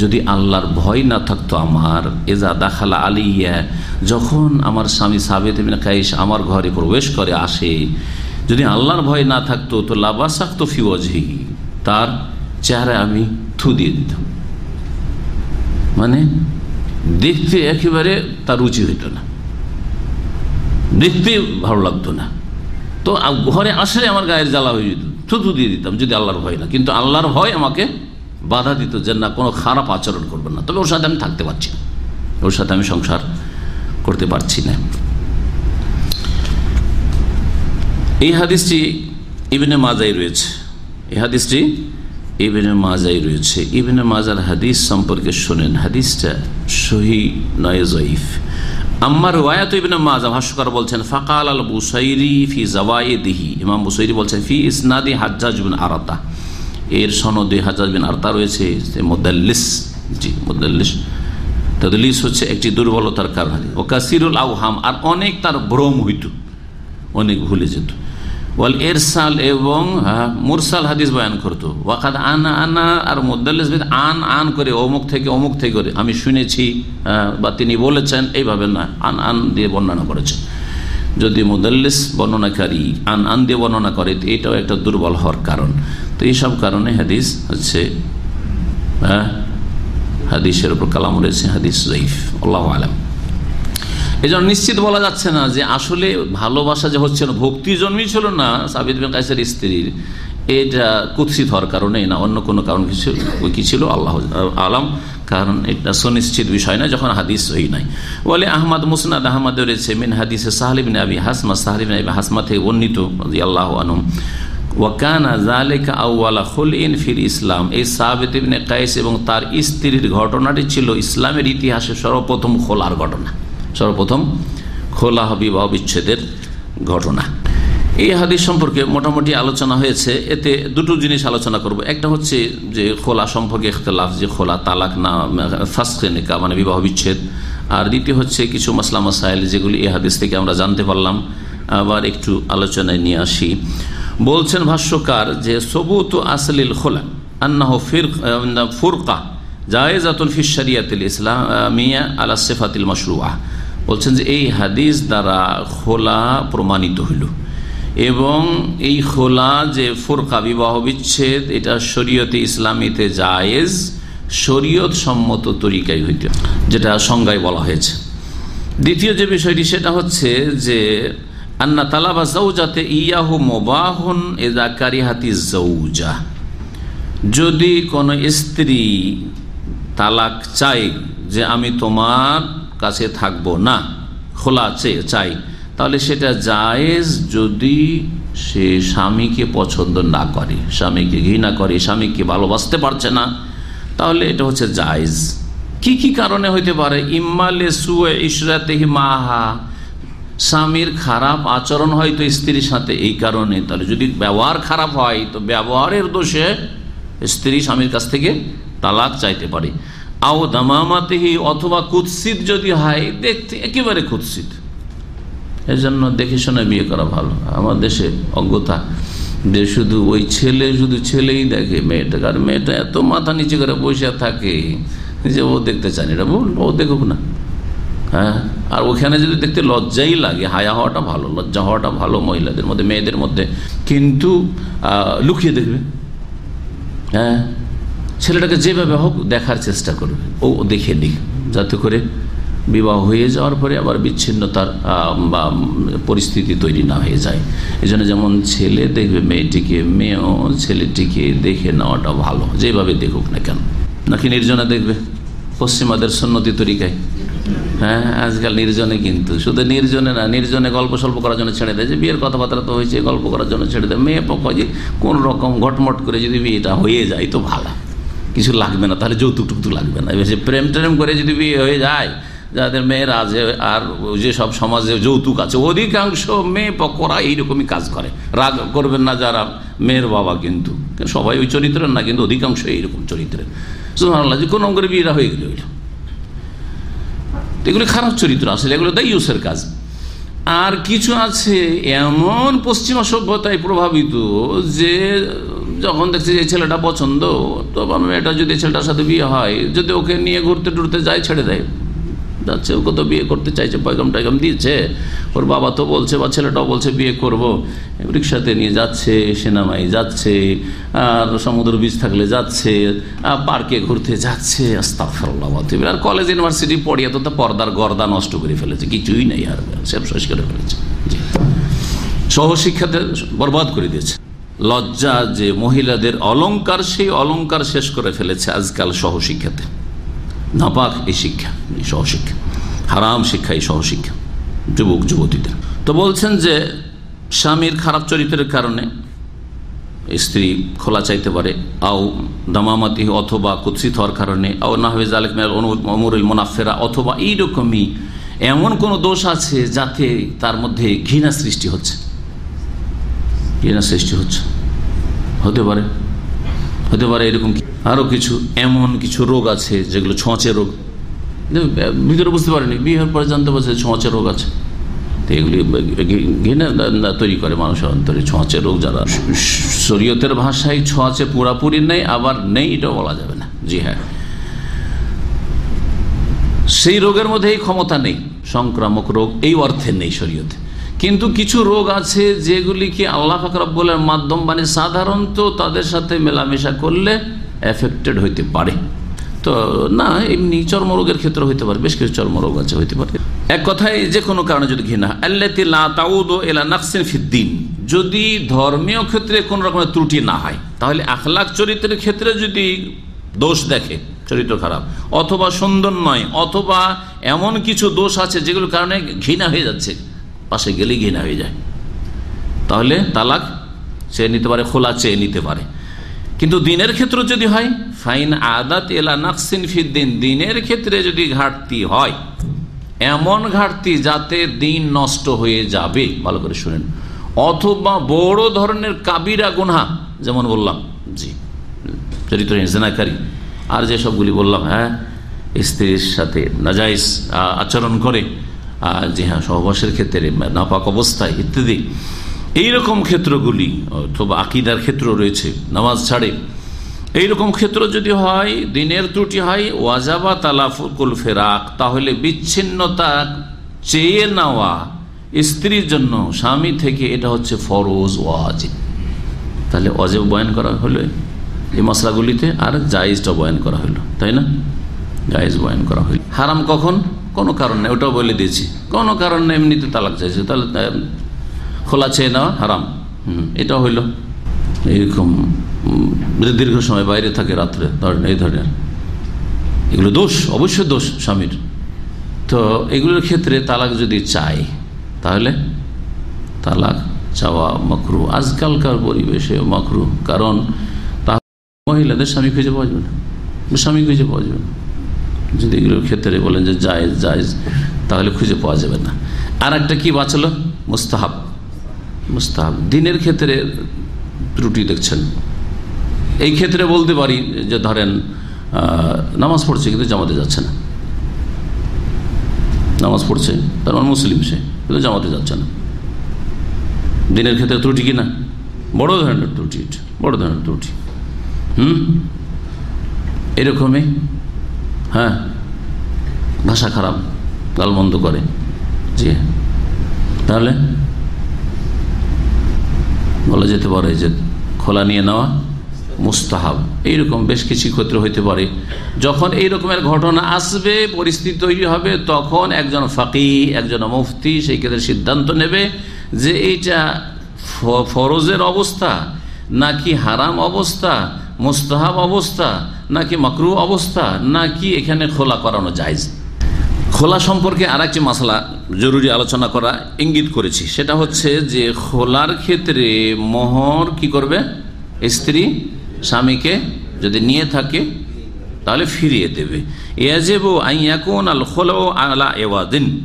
যদি আল্লাহর ভয় না থাকতো আমার এজা দাখালা আলিয়া, যখন আমার স্বামী সাবেদ কাইস আমার ঘরে প্রবেশ করে আসে, যদি আল্লাহর ভয় না থাকতো, তো লাবাসাক্ত ফিওয়াজহি তার চেহারায় আমি থু দিয়ে দিতাম। মানে দেখতে একেবারে তার রুচি হইত না। দেখতে ভালো লাগতো না। তো ঘরে আসলে আমার গায়ের জ্বালা হয়ে যেত থুতু দিয়ে দিতাম, যদি আল্লাহর ভয় না। কিন্তু আল্লাহর ভয় আমাকে বাধা দিত যে, না, কোনো খারাপ আচরণ করবেন না। তবে ওর সাথে আমি থাকতে পারছি না। ওর সাথে আমি সংসার করতে পারছি না। এই হাদিসটি ইবনে মাজাই রয়েছে। এই হাদিসটি ইবেনে মাজাই রয়েছে। ইবেনে মাজার হাদিস সম্পর্কে শোনেন। হাদিসটা সহি, নয়, জয়ীফ। আম্মার ওয়ায়াত ইবিন মাজা ভাষ্যকার বলছেন, ফাকাল আল বুসাইরি ফি জওয়ায়ে দিহি ইমাম বুসাইরি বলছেন, ফি ইসনাদি হাজ্জাজ বিন আরাতা এর সনদে হাজ্জাজ বিন আরতা রয়েছে মোদাল্লিস, জি, মোদাল্লিস। তদলিস হচ্ছে একটি দুর্বলতার কারণ ও কাসিরুল আউহাম আর অনেক তার ভ্রম হইত, অনেক ভুলে যেত। ওয়াল এরসাল এবং মুরসাল হাদিস বয়ান করতো। ওয়াকাদ আনা আনা আর মুদাল্লিস আন আন করে, অমুক থেকে অমুক থেকে করে। আমি শুনেছি বা তিনি বলেছেন, এইভাবে না, আন আন দিয়ে বর্ণনা করেছেন। যদি মুদাল্লিস বর্ণনাকারী আন আন দিয়ে বর্ণনা করে এটাও একটা দুর্বল হওয়ার কারণ। তো এইসব কারণে হাদিস হচ্ছে হ্যাঁ হাদিসের উপর কালাম রয়েছে, হাদিস জয়ীফ আল্লাহ আলম। এই জন্য নিশ্চিত বলা যাচ্ছে না যে আসলে ভালোবাসা যে হচ্ছে না, ভক্তি জন্মেছিল না সাবিদ বিন কাইসের স্ত্রীর। এটা কুৎসিত হওয়ার কারণে না, অন্য কোনো কারণ কিছু ওই কি ছিল? আল্লাহ আলম। কারণ এটা সুনিশ্চিত বিষয় না, যখন হাদিস সহি নাই। বলে আহমদ মুসনাদ আহমদ রয়েছে, মিন হাদিসে সাহালিবিন আবি হাসমা সাহালিবিন আবি হাসমা থেকে বর্ণিত আল্লাহ আনুম ওয়াকানা ফির ইসলাম। এই সাহাবেদ ইবনে কাইস এবং তার স্ত্রীর ঘটনাটি ছিল ইসলামের ইতিহাসে সর্বপ্রথম খোলার ঘটনা। সর্বপ্রথম খোলা বিবাহ বিচ্ছেদের ঘটনা। এই হাদিস সম্পর্কে মোটামুটি আলোচনা হয়েছে। এতে দুটো জিনিস আলোচনা করব। একটা হচ্ছে যে খোলা সম্পর্কে ইখতলাফ, যে খোলা তালাক না, ফাস্কে নেকা মানে বিবাহ বিচ্ছেদ। আর দ্বিতীয় হচ্ছে কিছু মাসলা মাসাইল যেগুলি এই হাদিস থেকে আমরা জানতে পারলাম। আবার একটু আলোচনায় নিয়ে আসি। বলছেন ভাষ্যকার যে, সবুত আসলিল খোলা আন্নাহ ফির ফুরকা জায়েজাতুল ফিস শরিয়াতিল ইসলামিয়া আলা সেফাতিল মশরুয়া বলছেন যে এই হাদিস দ্বারা খোলা প্রমাণিত হইল। এবং এই খোলা যে ফুরকা, বিবাহ বিচ্ছেদ, এটা শরীয়তে ইসলামীতে জায়েজ শরীয়ত সম্মত তরিকায় হইতে, যেটা সংজ্ঞায় বলা হয়েছে। দ্বিতীয় যে বিষয়টি, সেটা হচ্ছে যে, আন্না তালাবা জৌজাতে ইয়াহু মোবাহন এদা কারিহাতি জৌজা যদি কোনো স্ত্রী তালাক চাই যে আমি তোমার কাছে থাকব না, খোলা চাই। তাহলে সেটা জায়েজ যদি সে স্বামীকে পছন্দ না করে, স্বামীকে ঘৃণা করে, স্বামীকে ভালোবাসতে পারছে না, তাহলে এটা হচ্ছে জায়েজ। কি কি কারণে হইতে পারে? ইম্মালে সুয়ে ইসরাতেহি মাহা। স্বামীর খারাপ আচরণ হয়তো স্ত্রীর সাথে এই কারণে। তাহলে যদি ব্যবহার খারাপ হয়, তো ব্যবহারের দোষে স্ত্রী স্বামীর কাছ থেকে তালাক চাইতে পারে। আও দামামাতেহি অথবা কুৎসিত যদি হয়, দেখতে একেবারে কুৎসিত। এই জন্য দেখে শুনে বিয়ে করা ভালো। আমার দেশে অজ্ঞতা। যে শুধু ওই ছেলে শুধু ছেলেই দেখে মেয়েটাকে আর মেয়েটা এত মাথা নিচে করে বসে থাকে যে ও দেখতে চান এটা বল ও দেখুক না। হ্যাঁ? আর ওখানে যদি দেখতে লজ্জাই লাগে, হায়া হওয়াটা ভালো, লজ্জা হওয়াটা ভালো মহিলাদের মধ্যে, মেয়েদের মধ্যে। কিন্তু লুকিয়ে দেখবে। হ্যাঁ? ছেলেটাকে যেভাবে হোক দেখার চেষ্টা করবে। ও দেখে নিক, যাতে করে বিবাহ হয়ে যাওয়ার পরে আবার বিচ্ছিন্নতার বা পরিস্থিতি তৈরি না হয়ে যায়। এই যেমন ছেলে দেখবে মেয়েটিকে, মেয়েও ছেলেটিকে দেখে নেওয়াটা ভালো, যেভাবে দেখুক না কেন। নাকি নির্জনে দেখবে? পশ্চিমাদের সন্নতি তরিকায়। হ্যাঁ আজকাল নির্জনে কিন্তু, শুধু নির্জনে না, নির্জনে গল্প স্বল্প করার জন্য ছেড়ে দেয়। যে বিয়ের কথাবার্তা তো হয়েছে, গল্প করার জন্য ছেড়ে দেয়। মেয়ে পক্ষ যে কোন রকম ঘটমট করে যদি বিয়েটা হয়ে যায়, তো ভালো। কিছু লাগবে না, তাহলে যৌতুক টুকটুক লাগবে না। বেশি প্রেম টেম করে যদি বিয়ে হয়ে যায়, যাদের মেয়েরা আছে আর যে সব সমাজে যৌতুক আছে, অধিকাংশ মেয়ে পকরা এইরকমই কাজ করে। রাগ করবেন না যারা মেয়ের বাবা কিন্তু। সবাই ওই চরিত্রের না, কিন্তু অধিকাংশ এইরকম চরিত্রের। সুমানাল্লাহ যে কোনো করে বিয়েটা হয়ে গেল এগুলি খারাপ চরিত্র আসলে, এগুলো দায়ুসের কাজ। আর কিছু আছে এমন পশ্চিমা সভ্যতায় প্রভাবিত যে, যখন দেখছে যে ছেলেটা পছন্দ, তো মেয়েটা যদি ছেলেটার সাথে বিয়ে হয়, যদি ওকে নিয়ে ঘুরতে টুরতে যায় ছেড়ে দেয়। যাচ্ছে, ওকে তো বিয়ে করতে চাইছে পয়গম টয়গম দিয়েছে। ওর বাবা তো বলছে বা ছেলেটাও বলছে, বিয়ে করব। রিক্সাতে নিয়ে যাচ্ছে সেনামাই যাচ্ছে, আর সমুদ্র বীজ থাকলে যাচ্ছে পার্কে ঘুরতে যাচ্ছে আর কলেজ ইউনিভার্সিটি পড়িয়ে তো পর্দার গর্দা নষ্ট করে ফেলেছে, কিছুই নেই আর সব শেষ করে ফেলেছে। সহশিক্ষাতে বরবাদ করে দিয়েছে। লজ্জা যে মহিলাদের অলঙ্কার সেই অলঙ্কার শেষ করে ফেলেছে আজকাল সহশিক্ষাতে। নাপাক এই শিক্ষা, এই সহশিক্ষা। হারাম শিক্ষা, এই সহশিক্ষা। যুবক, যুবতীদের। তো বলছেন যে, স্বামীর খারাপ চরিত্রের কারণে স্ত্রী খোলা চাইতে পারে, আও দামামাতি অথবা কুৎসিত হওয়ার কারণে, আও নাহবেজ আলেক অমরুল মোনাফেরা, অথবা এইরকমই এমন কোন দোষ আছে যাতে তার মধ্যে ঘৃণা সৃষ্টি হচ্ছে? ঘৃণা সৃষ্টি হচ্ছে। হতে পারে। হতে পারে এরকম আরও কিছু, এমন কিছু রোগ আছে যেগুলো ছোঁচে রোগ। ভিতরে বুঝতে পারেনি, বিয়ের পরে জানতে পারছে ছোঁচে রোগ আছে। তো এগুলি ঘৃণা তৈরি করে মানুষের অন্তরে ছোঁয়াচে রোগ যারা। শরীয়তের ভাষায় ছোঁয়াচে পুরাপুরি নেই, আবার নেই এটাও বলা যাবে না। জি হ্যাঁ। সেই রোগের মধ্যে এই ক্ষমতা নেই, সংক্রামক রোগ, এই অর্থে নেই শরীয়তে। কিন্তু কিছু রোগ আছে যেগুলিকে আল্লাহ ফাকরাবুলের মাধ্যম মানে সাধারণত তাদের সাথে মেলামেশা করলে এফেক্টেড হইতে পারে। তো না, এমনি চর্মরোগের ক্ষেত্রে হইতে পারে, বেশ কিছু চর্মরোগ আছে, হইতে পারে। এক কথায় যে কোনো কারণে যদি ঘৃণা নাকসিন ফিদ্দিন যদি ধর্মীয় ক্ষেত্রে কোন রকমের ত্রুটি না হয়, তাহলে আখলাখ চরিত্রের ক্ষেত্রে যদি দোষ দেখে, চরিত্র খারাপ, অথবা সুন্দর নয়, অথবা এমন কিছু দোষ আছে যেগুলোর কারণে ঘৃণা হয়ে যাচ্ছে, পাশে গেলেই ঘৃণা হয়ে যায়। তাহলে তালাক চেয়ে নিতে পারে, খোলা চেয়ে নিতে পারে। কিন্তু দিনের ক্ষেত্রে যদি হয়, ফাইন আদাত এলা নাকসিন ফিদ্দিন দিনের ক্ষেত্রে যদি ঘাটতি হয়, এমন ঘাটতি যাতে দিন নষ্ট হয়ে যাবে, ভালো করে শুনেন। অথবা বড় ধরনের কাবিরা গুনহা, যেমন বললাম, জি, চরিত্র জেনাকারী আর যে সবগুলি বললাম হ্যাঁ স্ত্রীর সাথে নাজাইজ আচরণ করে যে হ্যাঁ সহবাসের ক্ষেত্রে নাপাক অবস্থায় ইত্যাদি এইরকম ক্ষেত্রগুলি, অথবা আকিদার ক্ষেত্র রয়েছে, নামাজ ছাড়ে, এইরকম ক্ষেত্র যদি হয়, দিনের ত্রুটি হয়, ওয়াজাবা তালাফুকুল ফেরাক, তাহলে বিচ্ছিন্নতা চেয়ে নেওয়া স্ত্রীর জন্য, স্বামী থেকে এটা হচ্ছে ফরোজ, ওয়াজিব। তাহলে অজেব বয়ান করা হলো? এই মশলাগুলিতে আর জায়েজটা বয়ান করা হলো, তাই না? জায়েজ বয়ান করা হইল হারাম কখন? কোনো কারণ নেই, ওটাও বলে দিয়েছি। কোনো কারণ এমনিতে তালাক চাইছে। তাহলে খোলা চেয়ে নেওয়া হারাম। এটা হইল এইরকম দীর্ঘ সময় বাইরে থাকে রাত্রে, ধরেন এই ধরনের। এগুলো দোষ, অবশ্যই দোষ স্বামীর। তো এগুলোর ক্ষেত্রে তালাক যদি চাই তাহলে তালাক চাওয়া মকরু। আজকালকার পরিবেশে মকরু, কারণ মহিলাদের স্বামী খুঁজে পাওয়া যাবে না। স্বামী খুঁজে পাওয়া যাবে না। যদি এগুলোর ক্ষেত্রে বলেন যে জায়েজ জায়েজ, তাহলে খুঁজে পাওয়া যাবে না। আর একটা কি বাঁচলো? মুস্তাহাব। মুস্তাহাব। দিনের ক্ষেত্রে ত্রুটি দেখছেন। এই ক্ষেত্রে বলতে পারি যে ধরেন নামাজ পড়ছে কিন্তু জামাতে যাচ্ছে না। নামাজ পড়ছে, তার মানে মুসলিম সে, কিন্তু জামাতে যাচ্ছে না। দিনের ক্ষেত্রে ত্রুটি কি না? বড় ধরনের ত্রুটি বড় ধরনের ত্রুটি। হুম? এরকমই হ্যাঁ? ভাষা খারাপ, গালমন্দ করে। জি। তাহলে? বলা যেতে পারে যে খোলা নিয়ে নেওয়া মুস্তাহাব। এইরকম বেশ কিছু ক্ষেত্র হইতে পারে। যখন এই রকমের ঘটনা আসবে, পরিস্থিতি তৈরি হবে, তখন একজন ফাঁকি একজন মুফতি সেই ক্ষেত্রে সিদ্ধান্ত নেবে যে এইটা ফরজের অবস্থা, নাকি হারাম অবস্থা, মুস্তাহাব অবস্থা, নাকি মকরু অবস্থা, নাকি এখানে খোলা করানো যায় খোলা সম্পর্কে আর একটি মশলা জরুরি আলোচনা করা ইঙ্গিত করেছি। সেটা হচ্ছে যে খোলার ক্ষেত্রে মোহর কি করবে? স্ত্রী স্বামীকে যদি নিয়ে থাকে, তাহলে ফিরিয়ে দেবে। ইয়াজেব আইয়াকুন আল খোলো আলা এওয়াদিন।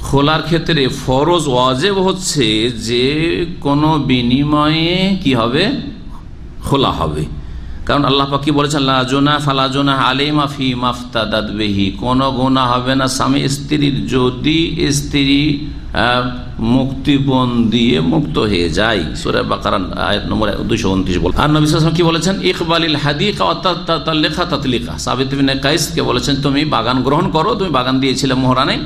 খোলার ক্ষেত্রে ফরজ ওয়াজেব হচ্ছে যে কোনো বিনিময়ে কি হবে? খোলা হবে। কারণ আল্লাহ পাকি বলেছেন? লাজোনা ফালাজোনা আলিমা ফি মাফতা দাদবেহি কোনো গোনা হবে না। স্বামী স্ত্রীর যদি স্ত্রী মুক্তিপণ দিয়ে মুক্ত হয়ে যায়। সুরে বাকারান নম্বর দুইশো উনত্রিশ বল আর নবী কি বলেছেন? ইকবালিল হাদিকা লেখা তাতলিকা। সাবিত কাইসকে বলেছেন, তুমি বাগান গ্রহণ করো, তুমি বাগান দিয়েছিলে মোহরানে,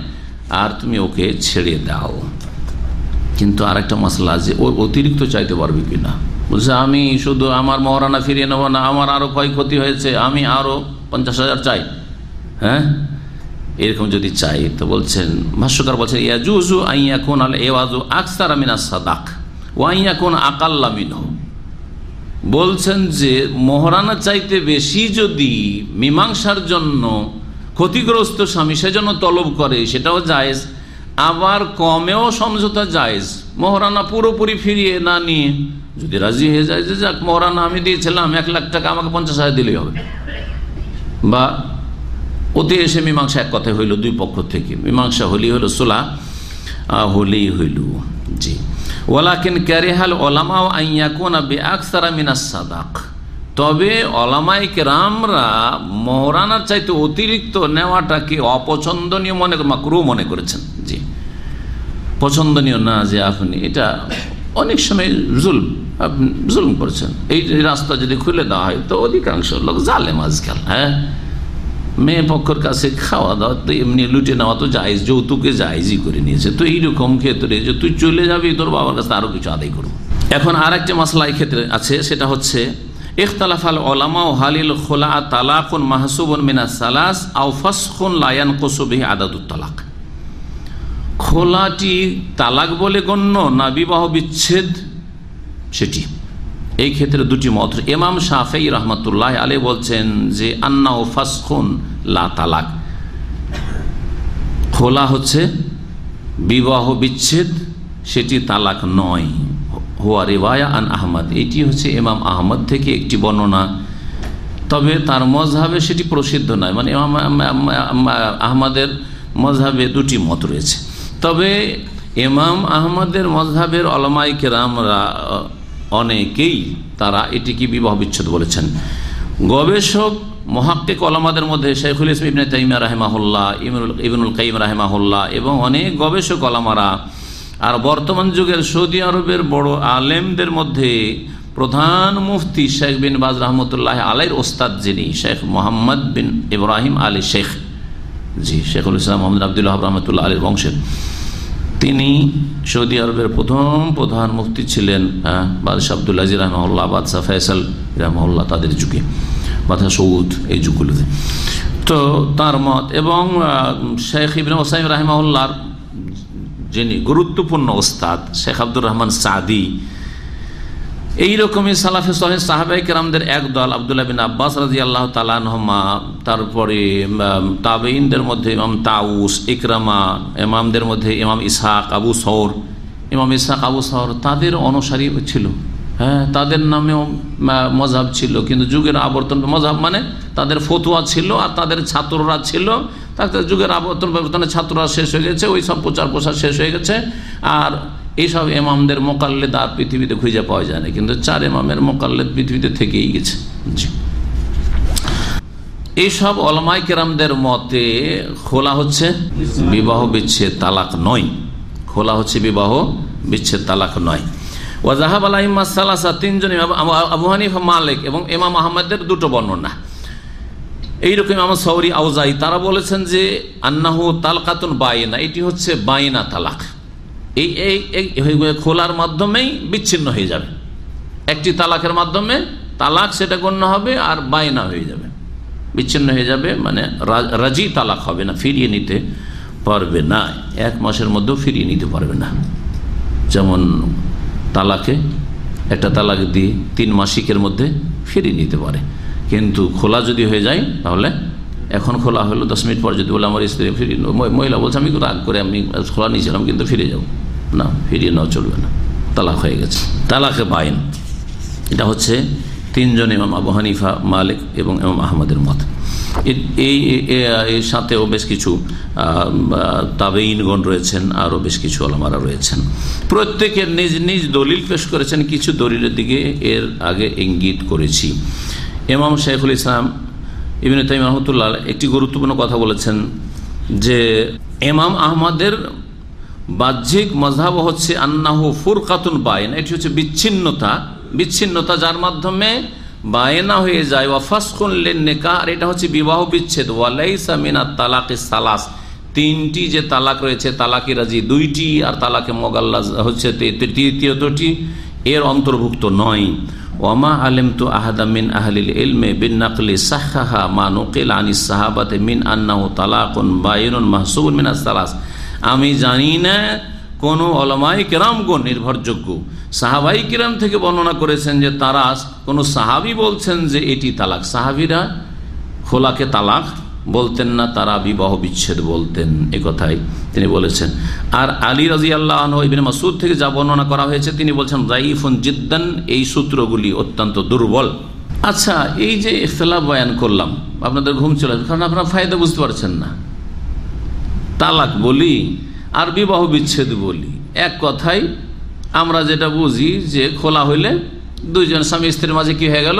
আর তুমি ওকে ছেড়ে দাও। কিন্তু আরেকটা মশলা যে ও অতিরিক্ত চাইতে পারবে কিনা? বলছে, আমি শুধু আমার মহারানা ফিরিয়ে নেব না, আমার আরও ক্ষয়ক্ষতি হয়েছে, আমি আরও পঞ্চাশ হাজার চাই। হ্যাঁ? এরকম যদি চাই, তো বলছেন, ভাষ্যকার বলছেন ইয়াজুজু আইয়া কোন আল এওয়াজু আকসার আমিনা সাদাক ও আইয়া কোন আকাল্লা বলছেন যে, মহারানা চাইতে বেশি যদি মীমাংসার জন্য ক্ষতিগ্রস্ত স্বামী সেজন্য তলব করে, সেটাও জায়েজ। আবার কমেও সমঝোতা জায়েজ, মহারানা পুরোপুরি ফিরিয়ে না নিয়ে যদি রাজি হয়ে যায় যে যাক মহারানা আমি দিয়েছিলাম এক লাখ টাকা, আমাকে পঞ্চাশ হাজার দিলেই হবে। বা ওতে এসে মীমাংসা এক কথায় হইল, দুই পক্ষ থেকে। মীমাংসা হলি হইল সোলা হলেই হইল। জি। ওলাকিন ক্যারেহাল ওলামা আইয়াকুন আবি আকসারা মিনাস সাদাক। তবে অলামাই রামরা মহরানার চাইতে অতিরিক্ত নেওয়াটাকে অপছন্দনীয় মনে, মাকরু মনে করেছেন। জি। পছন্দনীয় না যে আপনি, এটা অনেক সময় জুলম জুলম করেছেন। এই রাস্তা যদি খুলে দেওয়া হয়, তো অধিকাংশ লোক জালেম আজকাল হ্যাঁ? মেয়ে পক্ষের কাছে খাওয়া দাওয়া তো এমনি লুটে নেওয়া তো যাইজ যৌতুকে যাইজই করে নিয়েছে। তো এইরকম ক্ষেত্রে যে তুই চলে যাবি, তোর বাবার কাছে আরও কিছু আদায় করব। এখন আর একটা মশলা এই ক্ষেত্রে আছে, সেটা হচ্ছে ইখতালাফ আল ওলামা ও হালিল খোলা তালাকুন মাহসুবন মিনা সালাস আউ ফাসখুন লায়ান কসুবি আদাদুত তালাক। খোলাটি তালাক বলে গণ্য না বিবাহ বিচ্ছেদ? সেটি। এই ক্ষেত্রে দুটি মত। এমাম শাফেই রহমতুল্লাহ আলী বলছেন যে আন্না ও ফাসখুন লা তালাক। খোলা হচ্ছে বিবাহ বিচ্ছেদ, সেটি তালাক নয়। হুয়া রেওয়ায়া আন আহমদ। এটি হচ্ছে এমাম আহমদ থেকে একটি বর্ণনা। তবে তার মজহাবে সেটি প্রসিদ্ধ নয়। মানে আহমদের মজহাবে দুটি মত রয়েছে। তবে এমাম আহমদের মজহাবের অলমাই কেরামরা অনেকেই তারা এটিকে বিবাহ বিচ্ছেদ বলেছেন। গবেষক, মহাক্কিক কলামাদের মধ্যে শেখুল ইসলাম ইবনে তাইমিয়া রাহেমাহুল্লাহ, ইবনুল কাইম রাহেমাহুল্লাহ এবং অনেক গবেষক কলামারা আর বর্তমান যুগের সৌদি আরবের বড় আলেমদের মধ্যে প্রধান মুফতি শেখ বিন বাজ রহমতুল্লাহ আলাইর ওস্তাদ যিনি শেখ মোহাম্মদ বিন ইব্রাহিম আলী শেখ। জি শেখুল ইসলাম মোহাম্মদ আবদুল্লাহ রহমতুল্লাহ আলীর বংশের। তিনি সৌদি আরবের প্রথম প্রধান মুফতি ছিলেন বাদশাহ আব্দুল আবদুল্লাহ রহমল্লা বাদশাহ ফয়সাল রহমল্লা তাদের যুগে, বাদশাহ সৌদ এই যুগগুলোতে। তো তার মত এবং শেখ ইবিন ওসাইম রাহিমাউল্লাহর যিনি গুরুত্বপূর্ণ ওস্তাদ, শেখ আব্দুর রহমান সাদি এইরকমই সালাফে সাহেব সাহাবাই কেরামদের এক দল আবদুল্লাহ বিন আব্বাস রাজি আল্লাহ তালানহমা তারপরে তাবেইনদের মধ্যে ইমাম তাউস, ইকরামা, ইমামদের মধ্যে ইমাম ইসাক আবু সৌর। ইমাম ইসাক আবু সৌর তাদের অনুসারী ছিল। হ্যাঁ তাদের নামেও মজাব ছিল। কিন্তু যুগের আবর্তন মজাব মানে তাদের ফতুয়া ছিল আর তাদের ছাত্ররা ছিল। তাদের যুগের আবর্তন ছাত্ররা শেষ হয়ে গেছে, ওই সব প্রচার প্রসার শেষ হয়ে গেছে। আর এইসব এমামদের মোকাল্লেদ আর পৃথিবীতে খুঁজে পাওয়া যায় না। কিন্তু চার এমামের মোকাল্লেদ পৃথিবীতে থেকেই গেছে। এইসব অলমাই কেরামদের মতে খোলা হচ্ছে বিবাহ বিচ্ছেদ তালাক নয়। খোলা হচ্ছে বিবাহ বিচ্ছেদ তালাক নয়। ওয়াজাহাব আলাহিমা সালাসা, তিনজন আবু হানিফা, মালিক এবং এমাম আহমদের দুটো বর্ণনা। এইরকম আমার সৌরি, আউজাই, তারা বলেছেন যে আন্নাহু তালকাতুন বাইনা, এটি হচ্ছে বাইনা তালাক। এই এই খোলার মাধ্যমেই বিচ্ছিন্ন হয়ে যাবে। একটি তালাকের মাধ্যমে তালাক সেটা গণ্য হবে আর বায়না হয়ে যাবে। বিচ্ছিন্ন হয়ে যাবে মানে রাজি তালাক হবে না, ফিরিয়ে নিতে পারবে না। এক মাসের মধ্যেও ফিরিয়ে নিতে পারবে না। যেমন তালাকে, একটা তালাক দিয়ে তিন মাসিকের মধ্যে ফিরিয়ে নিতে পারে। কিন্তু খোলা যদি হয়ে যায়, তাহলে এখন খোলা হলো, দশ মিনিট পর যদি বলে আমার স্ত্রী ফিরিয়ে মহিলা বলছে, আমি রাগ করে আমি খোলা নিয়েছিলাম, কিন্তু ফিরে যাব না, ফিরিয়ে নেওয়া চলবে না। তালাক হয়ে গেছে। তালাকে বাইন এটা হচ্ছে তিনজন এমাম আবু হানিফা, মালিক এবং এমাম আহমদের মত। এই এর সাথেও বেশ কিছু তাবেইনগণ রয়েছেন, আরও বেশ কিছু আলমারা রয়েছেন। প্রত্যেকের নিজ নিজ দলিল পেশ করেছেন, কিছু দলিলের দিকে এর আগে ইঙ্গিত করেছি। এমাম শেখুল ইসলাম ইবিন তাইম রহমতুল্লাহ একটি গুরুত্বপূর্ণ কথা বলেছেন যে এমাম আহমদের বাহ্যিক মজাব হচ্ছে আন্নাহু ফুরকাতুন বায়না এটি হচ্ছে বিচ্ছিন্নতা। বিচ্ছিন্নতা যার মাধ্যমে বায়না হয়ে যায়। ওয়াফাসকুন নেকা আর এটা হচ্ছে বিবাহ বিচ্ছেদ। ওয়ালাইসা মিনা তালাকে সালাস। তিনটি যে তালাক রয়েছে, তালাকি রাজি দুইটি, আর তালাকে মোগাল্লা হচ্ছে তৃতীয়টি এর অন্তর্ভুক্ত নয়। ওয়ামা আলেম তো আহাদামিন আহলিল ইলমে বিন নাকলি সাহা মা নকিল আনি সাহাবাতে মিন আন্নাহ তালাকুন বায়ুন মাহসুবুল মিনাস তালাস আমি জানি না কোন অলমাই কেরামগণ নির্ভরযোগ্য। সাহাবাই কিরাম থেকে বর্ণনা করেছেন যে তারা কোন সাহাবি বলছেন যে এটি তালাক। সাহাবিরা খোলাকে তালাক বলতেন না, তারা বিবাহ বিচ্ছেদ বলতেন এ কথাই তিনি বলেছেন। আর আলী রাজি আল্লাহ মাসুদ থেকে যা বর্ণনা করা হয়েছে, তিনি বলছেন রাইফুন জিদ্দান এই সূত্রগুলি অত্যন্ত দুর্বল। আচ্ছা এই যে ইখতলাফ বয়ান করলাম, আপনাদের ঘুম চলে কারণ আপনারা ফায়দা বুঝতে পারছেন না। তালাক বলি আর বিবাহ বিচ্ছেদ বলি, এক কথাই আমরা যেটা বুঝি যে খোলা হইলে দুইজন স্বামী স্ত্রীর মাঝে কি হয়ে গেল?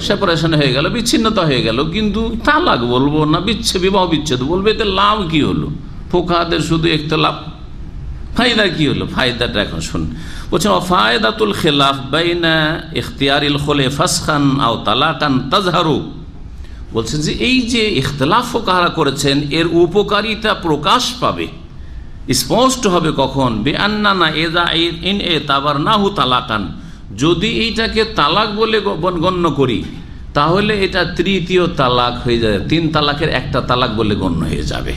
সেপারেশন হয়ে গেল, বিচ্ছিন্নতা হয়ে গেল, কিন্তু তালাক বলব না বিচ্ছে বিবাহ বিচ্ছেদ বলব, এতে লাভ কি হলো? ফোকাদের শুধু লাভ। ফায়দা কি হলো? ফায়দাটা এখন শুন। বলছেন ফায়দাতুল খেলাফ বাইনা ইখতিয়ারিল খোলে ফাসখান আও তালাকান তাজহারু। বলছেন যে, এই যে ইখতলাফ কাহারা করেছেন, এর উপকারিতা প্রকাশ পাবে। স্পষ্ট হবে কখন? বে আন্না না এদা ইন এ তাবার না হু তালাকান। যদি এইটাকে তালাক বলে গণ্য করি, তাহলে এটা তৃতীয় তালাক হয়ে যাবে। তিন তালাকের একটা তালাক বলে গণ্য হয়ে যাবে।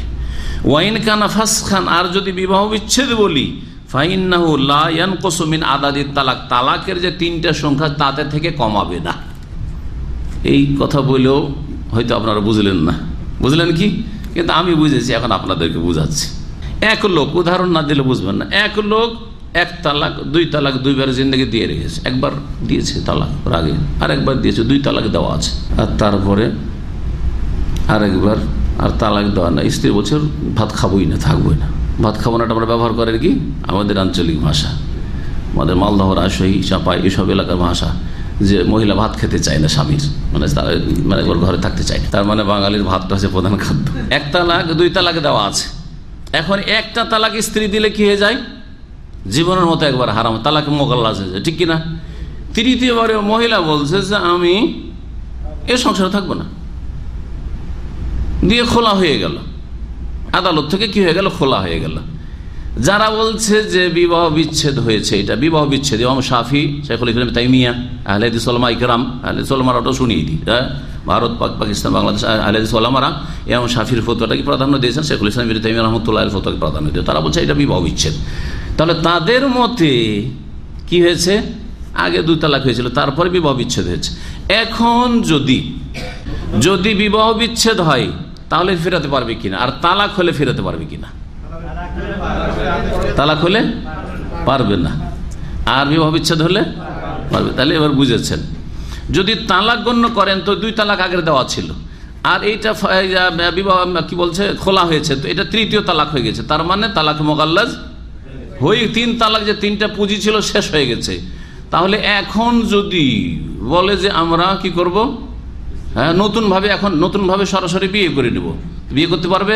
ওয়াইন কানা ফাস খান আর যদি বিবাহ বিচ্ছেদ বলি, ফাইন্নাহু লায়ান কোসমিন আদাদির তালাক। তালাকের যে তিনটা সংখ্যা, তাতে থেকে কমাবে না। এই কথা বলেও হয়তো আপনারা বুঝলেন না। বুঝলেন কি? কিন্তু আমি বুঝেছি, এখন আপনাদেরকে বুঝাচ্ছি। এক লোক, উদাহরণ না দিলে বুঝবেন না। এক লোক এক তালাক, দুই তালাক দুইবার জিন্দগি দিয়ে রেখেছে। একবার দিয়েছে তালাক ওর আগে আর একবার দিয়েছে, দুই তালাক দেওয়া আছে। আর তারপরে আরেকবার, আর তালাক দেওয়া না। স্ত্রী বলছে, ভাত খাবোই না, থাকবোই না। ভাত খাব না আমরা ব্যবহার করেন কি? আমাদের আঞ্চলিক ভাষা। আমাদের মালদহ, রাজশাহী, চাপাই, এসব এলাকার ভাষা। যে মহিলা ভাত খেতে চায় না স্বামীর মানে মানে ওর ঘরে থাকতে চায় তার মানে বাঙালির ভাতটা হচ্ছে প্রধান খাদ্য। এক তালাক, দুই তালাক দেওয়া আছে। এখন একটা তালাক স্ত্রী দিলে কি হয়ে যায়? জীবনের মতো একবার হারাম, তালাক মোকাল্লা আছে ঠিক কিনা? তৃতীয়বারে মহিলা বলছে যে, আমি এ সংসারে থাকব না। দিয়ে খোলা হয়ে গেল। আদালত থেকে কি হয়ে গেল? খোলা হয়ে গেল। যারা বলছে যে বিবাহ বিচ্ছেদ হয়েছে, এটা বিবাহ বিচ্ছেদ এবং সাফি শেখুল ইসলাম তাইমিয়া আহলেদি সালমা ইকরাম আহলে সালমার ওটা শুনিয়ে দিই। হ্যাঁ? ভারত পাকিস্তান, বাংলাদেশ আহলেদি সালামারা এবং সাফির ফতোয়াটাকে প্রাধান্য দিয়েছেন? শেখুল ইসলাম তাইমিয়া রহমতুল্লাহ ফতোয়াকে প্রাধান্য দিয়ে তারা বলছে এটা বিবাহ বিচ্ছেদ। তাহলে তাদের মতে কি হয়েছে? আগে দুই তালাক হয়েছিল, তারপরে বিবাহ বিচ্ছেদ হয়েছে। এখন যদি যদি বিবাহ বিচ্ছেদ হয়, তাহলে ফেরাতে পারবে কিনা? আর তালাক হলে ফেরাতে পারবে কিনা? তালাক হলে পারবে না। আর বিবাহ বিচ্ছেদ হলে পারবে। তাহলে এবার বুঝেছেন। যদি তালাক গণ্য করেন, তো দুই তালাক আগের দেওয়া ছিল। আর এইটা বিবাহ, কি বলছে? খোলা হয়েছে। তো এটা তৃতীয় তালাক হয়ে গেছে। তার মানে তালাক মোকাল্লাজ হই, তিন তালাক যে তিনটা পুঁজি ছিল শেষ হয়ে গেছে। তাহলে এখন যদি বলে যে আমরা কি করব? হ্যাঁ নতুনভাবে এখন নতুনভাবে সরাসরি বিয়ে করে নেব। বিয়ে করতে পারবে?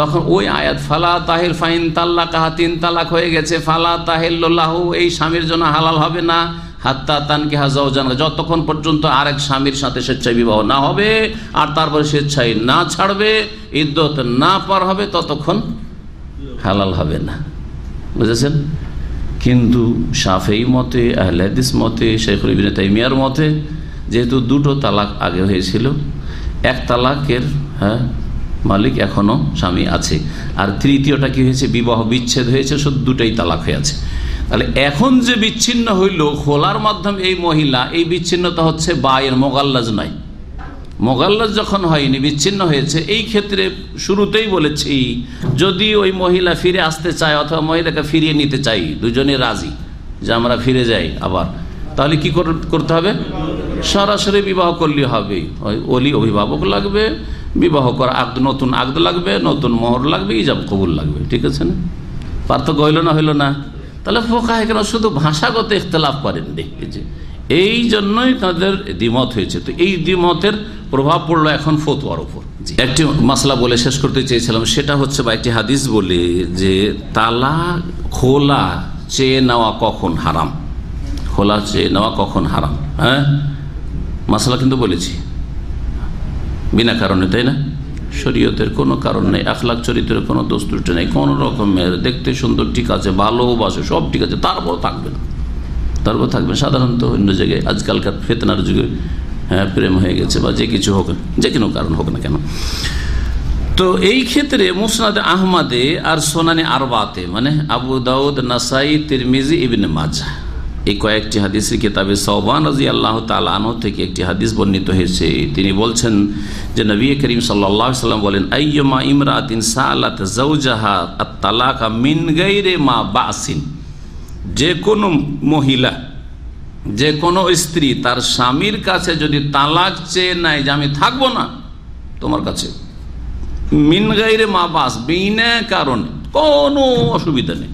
তখন ওই আয়াত, ফালা তাহিল ফাইন তাল্লা কাহা তিন তালাক হয়ে গেছে। ফালা তাহিল্লাহ এই স্বামীর জন্য হালাল হবে না। হাত্তা তানকে হাজাও জানা যতক্ষণ পর্যন্ত আরেক স্বামীর সাথে স্বেচ্ছায় বিবাহ না হবে, আর তারপরে স্বেচ্ছায় না ছাড়বে, ইদ্যত না পার হবে, ততক্ষণ হালাল হবে না। বুঝেছেন? কিন্তু সাফেই মতে আহলাদিস মতে শেখুল ইবিন তাইমিয়ার মতে যেহেতু দুটো তালাক আগে হয়েছিল, এক তালাকের হ্যাঁ মালিক এখনও স্বামী আছে। আর তৃতীয়টা কি হয়েছে? বিবাহ বিচ্ছেদ হয়েছে, শুধু দুটাই তালাক হয়ে আছে। তাহলে এখন যে বিচ্ছিন্ন হইল, খোলার মাধ্যমে এই মহিলা, এই বিচ্ছিন্নতা হচ্ছে বায়ের মোগাল্লাজ নয় মোগাল্লাজ যখন হয়নি, বিচ্ছিন্ন হয়েছে, এই ক্ষেত্রে শুরুতেই বলেছি, যদি ওই মহিলা ফিরে আসতে চায় অথবা মহিলাকে ফিরিয়ে নিতে চাই, দুজনে রাজি যে আমরা ফিরে যাই আবার, তাহলে কি করতে হবে? সরাসরি বিবাহ করলে হবে। ওই অলি অভিভাবক লাগবে, বিবাহ করা আগদ নতুন আগদ লাগবে, নতুন মোহর লাগবে, ইজাব কবুল লাগবে, ঠিক আছে না? পার্থক্য হইল না হইল না। তাহলে ফোকা কেন শুধু ভাষাগত ইখতলাফ করেন দেখেছি এই জন্যই তাদের দ্বিমত হয়েছে। তো এই দ্বিমতের প্রভাব পড়ল এখন ফতুয়ার উপর। একটি মাসলা বলে শেষ করতে চেয়েছিলাম সেটা হচ্ছে বা একটি হাদিস বলে যে তালা খোলা চেয়ে নেওয়া কখন হারাম? খোলা চেয়ে নেওয়া কখন হারাম? হ্যাঁ? মাসলা কিন্তু বলেছি। বিনা কারণে তাই না? শরীয়তের কোনো কারণ নেই আখলাখ চরিত্রের কোনো দোষ ত্রুটি নেই কোনো রকমের দেখতে সুন্দর ঠিক আছে ভালোবাসে সব ঠিক আছে তারপর থাকবে না। তারপর থাকবে। সাধারণত অন্য জায়গায় আজকালকার ফেতনার যুগে হ্যাঁ প্রেম হয়ে গেছে বা যে কিছু হোক, যে কোনো কারণ হোক না কেন। তো এই ক্ষেত্রে মুসনাদ আহমাদে আর সোনানি আরবাতে মানে আবু দাউদ, নাসাই, তিরমিজি, ইবিন মাজা এই কয়েকটি হাদিসের কিতাবে সৌবান রাজি আল্লাহ তালানো থেকে একটি হাদিস বর্ণিত হয়েছে। তিনি বলছেন যে নবী করিম সাল্লাহ সাল্লাম বলেন, আইয়মা ইমরাতিন সালাত জৌজাহা তালাকা মিন গাইরে মা বাসিন। যে কোনো মহিলা, যে কোনো স্ত্রী তার স্বামীর কাছে যদি তালাক চেয়ে নেয় যে আমি থাকব না, তোমার কাছে মিন গাইরে মা বাস, বিনা কারণে, কোনো অসুবিধা নেই।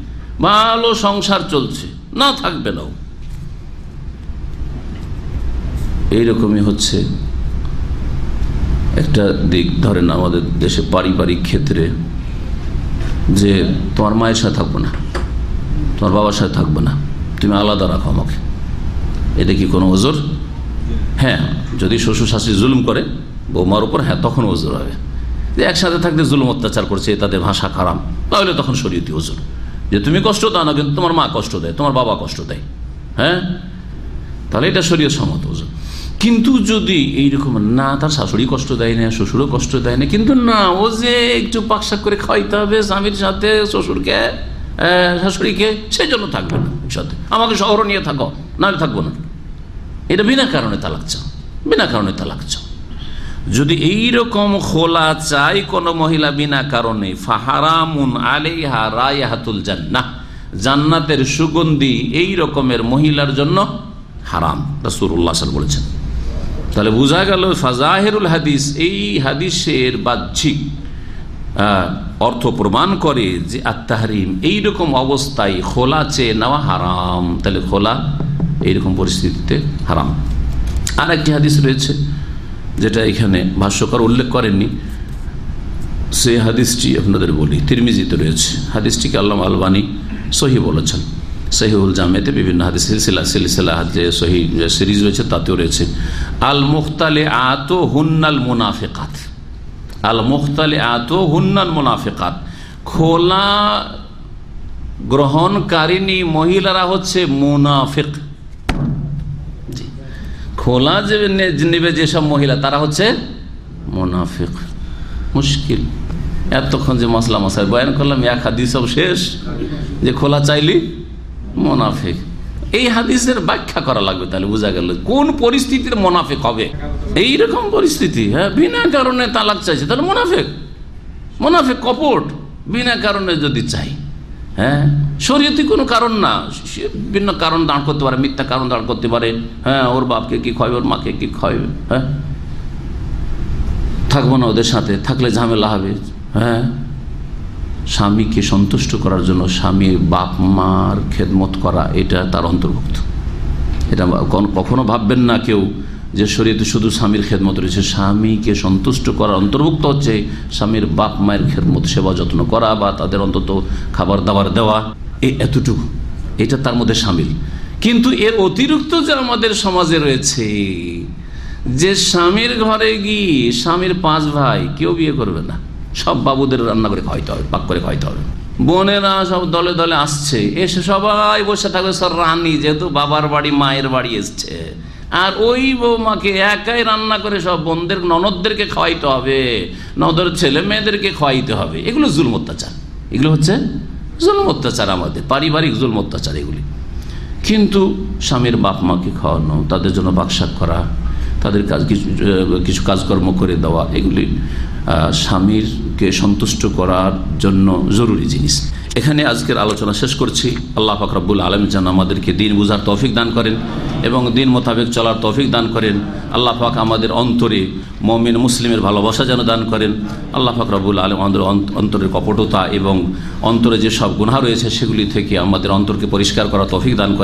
ভালো সংসার চলছে, না থাকবে না এইরকমই হচ্ছে একটা দিক। ধরেন আমাদের দেশে পারিবারিক ক্ষেত্রে যে তোমার মায়ের সাথে থাকব না তোমার বাবার সাথে থাকবে না। তুমি আলাদা রাখো আমাকে। এটা কি কোনো ওজোর? হ্যাঁ যদি শ্বশুর শাশুড়ি জুলুম করে, বৌমার উপর হ্যাঁ তখন ওজোর হবে। যে একসাথে থাকতে জুলুম অত্যাচার করছে তাদের ভাষা খারাপ, তাহলে তখন শরীয়তি ওজোর। যে তুমি কষ্ট দাও না, কিন্তু তোমার মা কষ্ট দেয়, তোমার বাবা কষ্ট দেয়। হ্যাঁ? তাহলে এটা শরীয় সম্মত ওজন কিন্তু যদি এইরকম না, তার শাশুড়ি কষ্ট দেয় না, শ্বশুরও কষ্ট দেয় না, কিন্তু না, ও যে একটু পাকশাক করে খাওয়াইতে হবে স্বামীর সাথে, শ্বশুরকে শাশুড়িকে সেই জন্য থাকবে না সাথে আমাকে শহর নিয়ে থাকো, না থাকব না। এটা বিনা কারণে তালাক চাও, বিনা কারণে তালাক চাও। যদি এই রকম খোলা চাই কোন মহিলা বিনা কারণে, ফাহারামুন আলেহা রায়াহাতুল জান্নাহ। জান্নাতের সুগন্ধি এই রকমের মহিলার জন্য হারাম রাসুল্লাহ সাল বলেছেন। তাহলে বোঝা গেল ফাজাহেরুল হাদিস, এই হাদিসের বাহ্যিক অর্থ প্রমাণ করে যে আত্মাহারিম এইরকম অবস্থায় খোলা চেয়ে নেওয়া হারাম। তাহলে খোলা এইরকম পরিস্থিতিতে হারাম। আর একটি হাদিস রয়েছে, যেটা এখানে ভাষ্যকর উল্লেখ করেননি। সেই হাদিসটি আপনাদের বলি, তিরমিজিতে রয়েছে। হাদিসটিকে আল্লাহ আলবানী সহি বলেছেন। সহিউল জামেতে বিভিন্ন হাদিস সিলসিলা সিলসিলা যে সহি সিরিজ রয়েছে, তাতেও রয়েছে। আল মুখতালে আত হুন্নাল মুনাফেকাত। আল মুখতালে আত হুন্নাল মুনাফেকাত। খোলা গ্রহণকারিনী মহিলারা হচ্ছে মুনাফিক। খোলা যে নেবে যেসব মহিলা, তারা হচ্ছে মোনাফিক। মুশকিল। এতক্ষণ যে মশলা মশাই বয়ান করলাম, এক হাদিস সব শেষ যে খোলা চাইলি মোনাফিক। এই হাদিসের ব্যাখ্যা করা লাগবে তাহলে বোঝা গেল। কোন পরিস্থিতির মোনাফিক হবে? এইরকম পরিস্থিতি হ্যাঁ? বিনা কারণে তালাক চাইছে, তাহলে মোনাফিক। মোনাফিক কপট, বিনা কারণে যদি চাই হ্যাঁ? শরীয়তি কোনো কারণ না। সে বিভিন্ন কারণ দাঁড় করতে পারে, মিথ্যা কারণ দাঁড় করতে পারে হ্যাঁ? ওর বাপকে কি খাওয়াবে, ওর মাকে কি খাওয়াবে হ্যাঁ? থাকব না ওদের সাথে, থাকলে ঝামেলা হবে হ্যাঁ? স্বামীকে সন্তুষ্ট করার জন্য স্বামীর বাপ মার খেদমত করা, এটা তার অন্তর্ভুক্ত। এটা কখনো ভাববেন না কেউ যে শরীরে শুধু স্বামীর খেদমত রয়েছে। স্বামীকে সন্তুষ্ট করার অন্তর্ভুক্ত হচ্ছে স্বামীর বাপ মায়ের খেদমত, সেবা যত্ন করা বা তাদের অন্তত খাবার দাবার দেওয়া। এই এতটুকু। এটা তার মধ্যে সামিল। কিন্তু এর অতিরিক্ত যে আমাদের সমাজে রয়েছে, যে স্বামীর ঘরে গিয়ে স্বামীর পাঁচ ভাই, কেউ বিয়ে করবে না। সব বাবুদের রান্না করে খাইতে হবে, পাক করে খাইতে হবে। বোনেরা সব দলে দলে আসছে, এসে সবাই বসে থাকবে সব রানী যেহেতু বাবার বাড়ি, মায়ের বাড়ি এসছে, আর ওই বৌমাকে একাই রান্না করে সব বোনদের, ননদদেরকে খাওয়াইতে হবে নদর ছেলে মেয়েদেরকে খাওয়াইতে হবে। এগুলো জুলম অত্যাচার। এগুলো হচ্ছে জুলম অত্যাচার আমাদের, পারিবারিক জুলম অত্যাচার এগুলি। কিন্তু স্বামীর বাপ মাকে খাওয়ানো, তাদের জন্য বাকশাক করা, তাদের কাজ, কিছু কিছু কাজকর্ম করে দেওয়া, এগুলি স্বামীরকে সন্তুষ্ট করার জন্য জরুরি জিনিস। এখানে আজকের আলোচনা শেষ করছি। আল্লাহ ফাকরাবুল আলম যেন আমাদেরকে দিন বুঝার তৌফিক দান করেন এবং দিন মোতাবেক চলার তৌফিক দান করেন। আল্লাহ পাক আমাদের অন্তরে মমিন, মুসলিমের ভালোবাসা যেন দান করেন। আল্লাহ ফাকরাবুল আলম আমাদের অন্তরের কপটতা এবং অন্তরে যে সব গুণা রয়েছে, সেগুলি থেকে আমাদের অন্তরকে পরিষ্কার করা তৌফিক দান করেন।